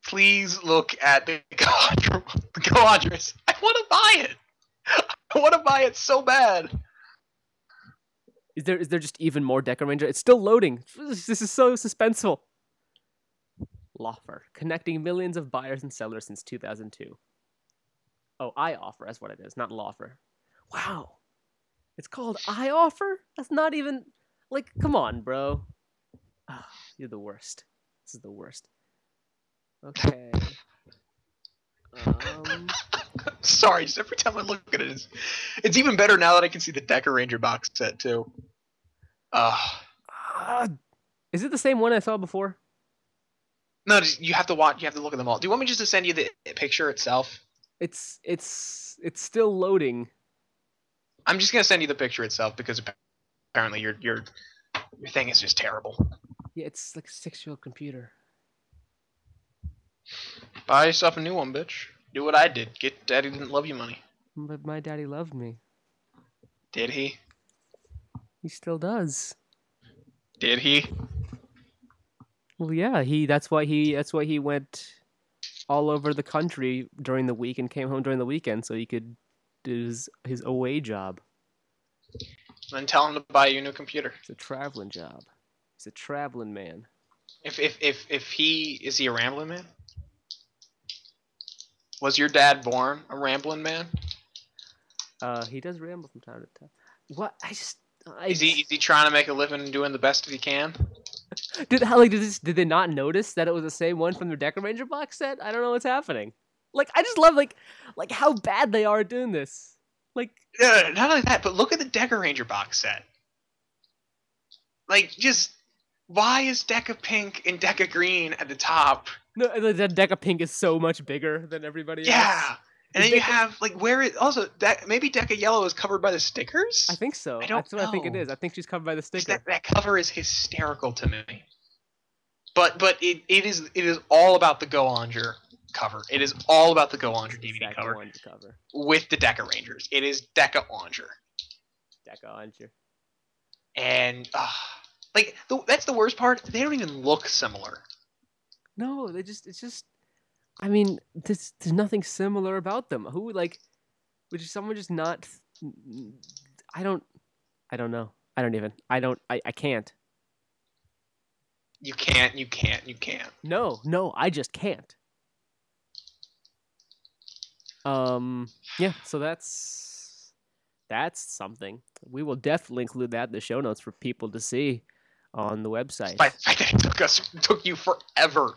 Please look at the Go Onger. The Go Ongers. I want to buy it. I want to buy it so bad. Is there is there just even more Dekaranger? It's still loading. This is so suspenseful. Loffer, connecting millions of buyers and sellers since 2002. Oh, iOffer. That's what it is, not Loffer. Wow, it's called iOffer. That's not even like. Come on, bro. Ah, you're the worst. This is the worst. Okay. Um, Sorry, just every time I look at it, it's, it's even better now that I can see the Dekaranger box set too. Uh, ah, is it the same one I saw before? no, you have to watch. You have to look at them all. Do you want me just to send you the picture itself? It's it's it's still loading. I'm just gonna send you the picture itself because apparently your your your thing is just terrible. Yeah, it's like a six-year-old computer. Buy yourself a new one, bitch. Do what I did. Get Daddy didn't love you money. But my daddy loved me. Did he? He still does. Did he? Well, yeah, he. That's why he. That's why he went all over the country during the week and came home during the weekend so he could his his away job. Then tell him to buy you a new computer. It's a traveling job. He's a traveling man. If if if if he is he a rambling man? Was your dad born a rambling man? Uh, he does ramble from time to time. What? I just. I Is he is he trying to make a living and doing the best that he can? did how like did this, did they not notice that it was the same one from the Dekaranger box set? I don't know what's happening. Like I just love like like how bad they are doing this. Like Yeah, not only that, but look at the Dekaranger box set. Like just why is Deka Pink and Deka Green at the top? No, the, the deck pink is so much bigger than everybody else. Yeah. And Is then you have like where it also that maybe Deka Yellow is covered by the stickers. I think so. I don't That's what I think it know. is. I think she's covered by the sticker. That, that cover is hysterical to me. But but it, it is it is all about the Go Onger cover. It is all about the Go Onger DVD Deca cover cover. with the Deca Rangers. It is Deca Onger. Deca Onger. And uh, like the, that's the worst part. They don't even look similar. No, they just it's just I mean, there's there's nothing similar about them. Who like would someone just not I don't I don't know. I don't even. I don't I, I can't. You can't. You can't. You can't. No, no, I just can't. Um yeah, so that's that's something. We will definitely include that in the show notes for people to see on the website. Fact that it took us took you forever,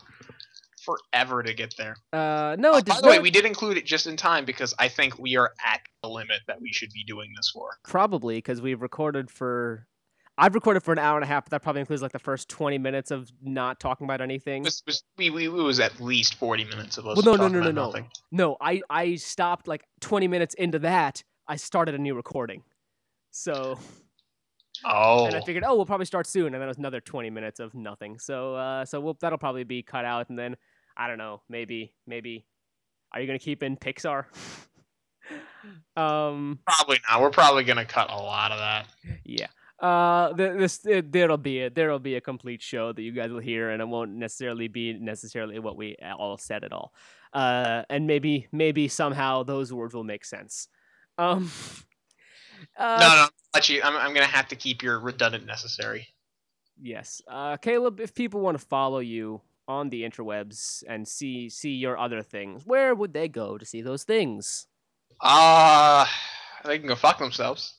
forever to get there. Uh no, it by the way, we did include it just in time because I think we are at the limit that we should be doing this for. Probably because we've recorded for. I've recorded for an hour and a half, but that probably includes like the first twenty minutes of not talking about anything. This was we, we it was at least forty minutes of us. Well, no, no, talking no, no, no. nothing. No, I I stopped like twenty minutes into that. I started a new recording, so Oh, and I figured, oh, we'll probably start soon, and then it was another twenty minutes of nothing. So uh, so we'll, that'll probably be cut out, and then I don't know, maybe maybe. Are you gonna keep in Pixar? um. probably not. We're probably gonna cut a lot of that. Yeah. Uh, this it, there'll be a there'll be a complete show that you guys will hear, and it won't necessarily be necessarily what we all said at all. Uh, and maybe maybe somehow those words will make sense. Um. Uh, no, no, let you. I'm, I'm gonna have to keep your redundant necessary. Yes. Uh, Caleb, if people want to follow you on the interwebs and see see your other things, where would they go to see those things? Uh they can go fuck themselves.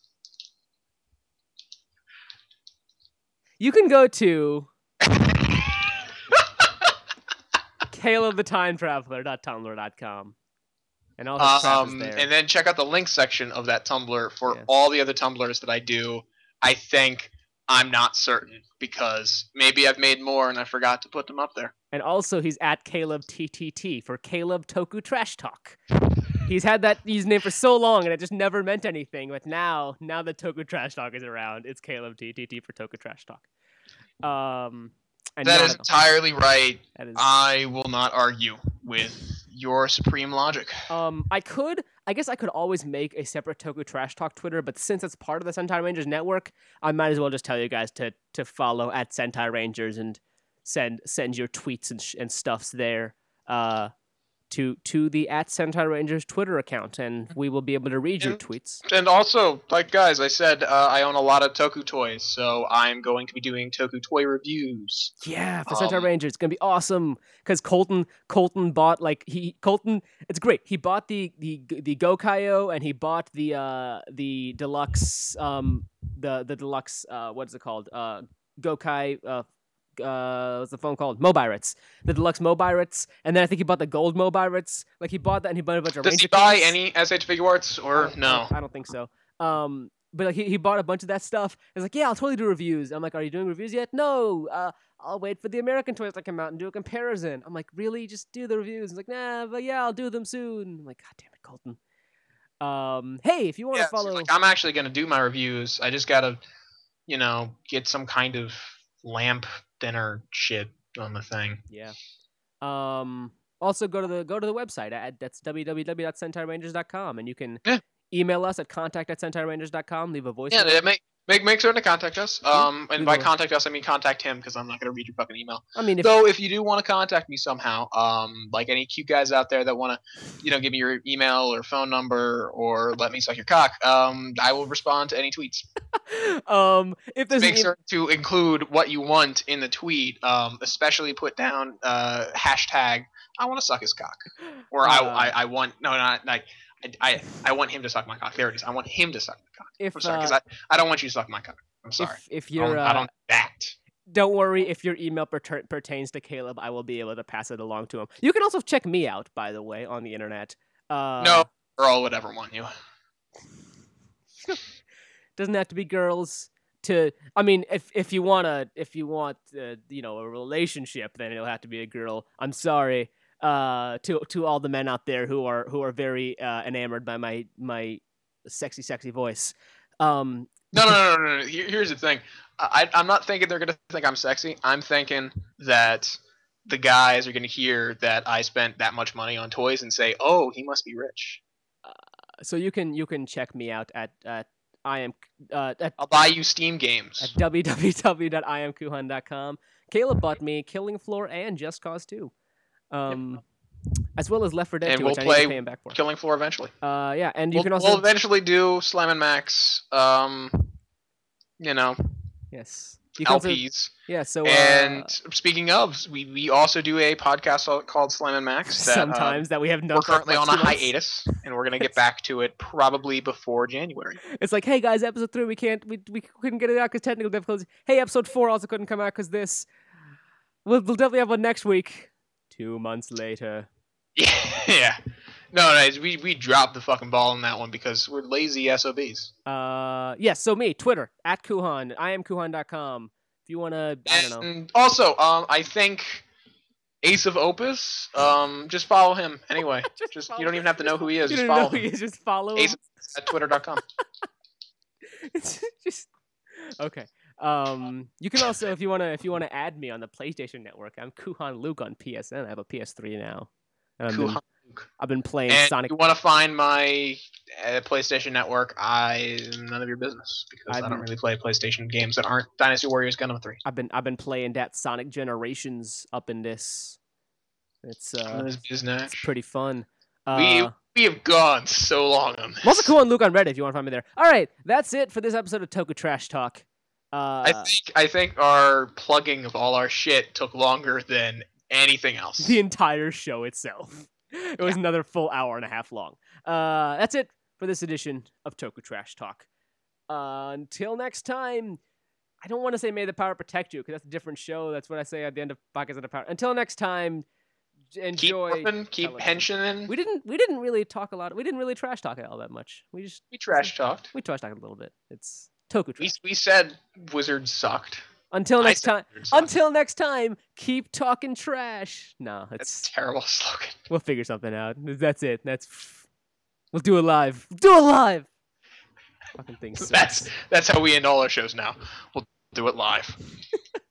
You can go to calebthetimetraveler.tumblr.com. And all his crap is um, there. and then check out the link section of that Tumblr for Yes. all the other Tumblrs that I do. I think I'm not certain because maybe I've made more and I forgot to put them up there. And also, he's at Caleb TTT for Caleb Toku Trash Talk. He's had that username for so long, and it just never meant anything. But now, now that Toku Trash Talk is around, it's Caleb TTT for Toku Trash Talk. Um, and That is entirely right. that is. I will not argue with your supreme logic. Um, I could, I guess, I could always make a separate Toku Trash Talk Twitter, but since it's part of the Sentai Rangers network, I might as well just tell you guys to to follow at Sentai Rangers and send send your tweets and sh- and stuffs there. Uh, to to the at Sentai Rangers Twitter account, and we will be able to read your tweets. And also, like guys, I said uh, I own a lot of Toku toys, so I'm going to be doing Toku toy reviews. Yeah, for Sentai Um, Rangers, it's gonna be awesome. Cause Colton, Colton bought like he Colton. It's great. He bought the the the GokaiOh and he bought the uh the deluxe um the the deluxe uh what is it called uh Gokai uh uh what's the phone called Mobirates the deluxe Mobirates and then I think he bought the gold Mobirates like he bought that and he bought a bunch of Does he Ranger buy Kings. any SH Figuarts or no? I don't think so. Um, but like he, he bought a bunch of that stuff. He's like, yeah, I'll totally do reviews. I'm like, are you doing reviews yet? No. Uh, I'll wait for the American toys to come out and do a comparison. I'm like, really? Just do the reviews? He's like, nah, but yeah, I'll do them soon. I'm like, god damn it, Colton. Um, hey, if you want Yeah, to follow, like, I'm actually going to do my reviews. I just got to, you know, get some kind of lamp dinner shit on the thing. yeah. Um, also go to the go to the website at that's www.sentairangers.com and you can Yeah. email us at contact at sentairangers.com. Leave a voice. Yeah, they make make make certain to contact us. Um, and by contact us, I mean contact him because I'm not going to read your fucking email. I mean, if So if you do want to contact me somehow, um, like any cute guys out there that want to, you know, give me your email or phone number or let me suck your cock, um, I will respond to any tweets. um, if there's an Make e- sure to include what you want in the tweet. Um, especially put down uh, hashtag I want to suck his cock, or I, Uh, I I want no not like. I, I, I want him to suck my cock. There it is. I want him to suck my cock. if I'm sorry, because uh, I, I don't want you to suck my cock. I'm sorry. if if you're don't, uh, I don't that. don't worry if your email perter- pertains to Caleb, I will be able to pass it along to him. You can also check me out, by the way, on the internet. Uh, no, girl would ever want you. doesn't have to be girls. to I mean, if if you wanna if you want uh, you know a relationship, then it'll have to be a girl. I'm sorry uh, to to all the men out there who are who are very uh, enamored by my my sexy sexy voice. Um, No, no, no, no, no. Here, here's the thing. I, I'm not thinking they're gonna think I'm sexy. I'm thinking that the guys are gonna hear that I spent that much money on toys and say, "Oh, he must be rich." so you can you can check me out at at I am uh, at I'll buy you Steam games at games. www.iamkuhan.com. Caleb bought me Killing Floor and Just Cause 2. Um, as well as Left 4 Dead And 2, we'll which I need to play pay him back for. Killing Floor eventually. Uh, yeah, and you We'll, can also we'll eventually do Slam and Max. Um, you know, yes, you can also, LPs. yeah. So uh, and speaking of, we, we also do a podcast called Slam and Max. That, uh, sometimes that we have no. we're currently on a hiatus, and we're gonna get back to it probably before January. It's like, hey guys, episode three, we can't, we, we couldn't get it out because technical difficulties. Hey, episode four also couldn't come out because this. We'll, we'll definitely have one next week. Two months later. yeah. No, no, we we dropped the fucking ball on that one because we're lazy SOBs. Uh, yes. So me, Twitter at Kuhan. I am Kuhan.com. If you wanna, I don't know. And also, um, I think Ace of Opus, um, just follow him anyway. Just Just you don't even have to know who he is. You Just don't know follow who him he is, just follow Ace- him. at twitter.com. It's just okay. Um, you can also, if you wanna, if you wanna add me on the PlayStation Network, I'm Kuhan Luke on PSN. I have a PS3 now. And I've, been, Cool. I've been playing And Sonic. you want to find my uh, PlayStation Network? I none of your business because I I'm- don't really play PlayStation games that aren't Dynasty Warriors Gundam Three. I've been, I've been playing that Sonic Generations up in this. It's uh, business. it's pretty fun. We- Uh, We have gone so long on this. I'm also Kuhan Luke on Reddit if you want to find me there. All right, that's it for this episode of Toku Trash Talk. Uh, I think I think our plugging of all our shit took longer than anything else. the entire show itself. It was another full hour and a half long. Uh, that's it for this edition of Toku Trash Talk. Uh, until next time, I don't want to say "May the Power protect you" because that's a different show. That's what I say at the end of podcast of the power. Until next time, j- keep enjoy. working, keep pensioning. we didn't. We didn't really talk a lot. We didn't really trash talk it all that much. We just We trash talked. we trash talked a little bit. It's Toku We we said wizards sucked. Until next time. Until next time, keep talking trash. No, That's it's a terrible slogan. we'll figure something out. That's it. That's we'll do it live. Do it live. Fucking thing sucks. That's that's how we end all our shows now. We'll do it live.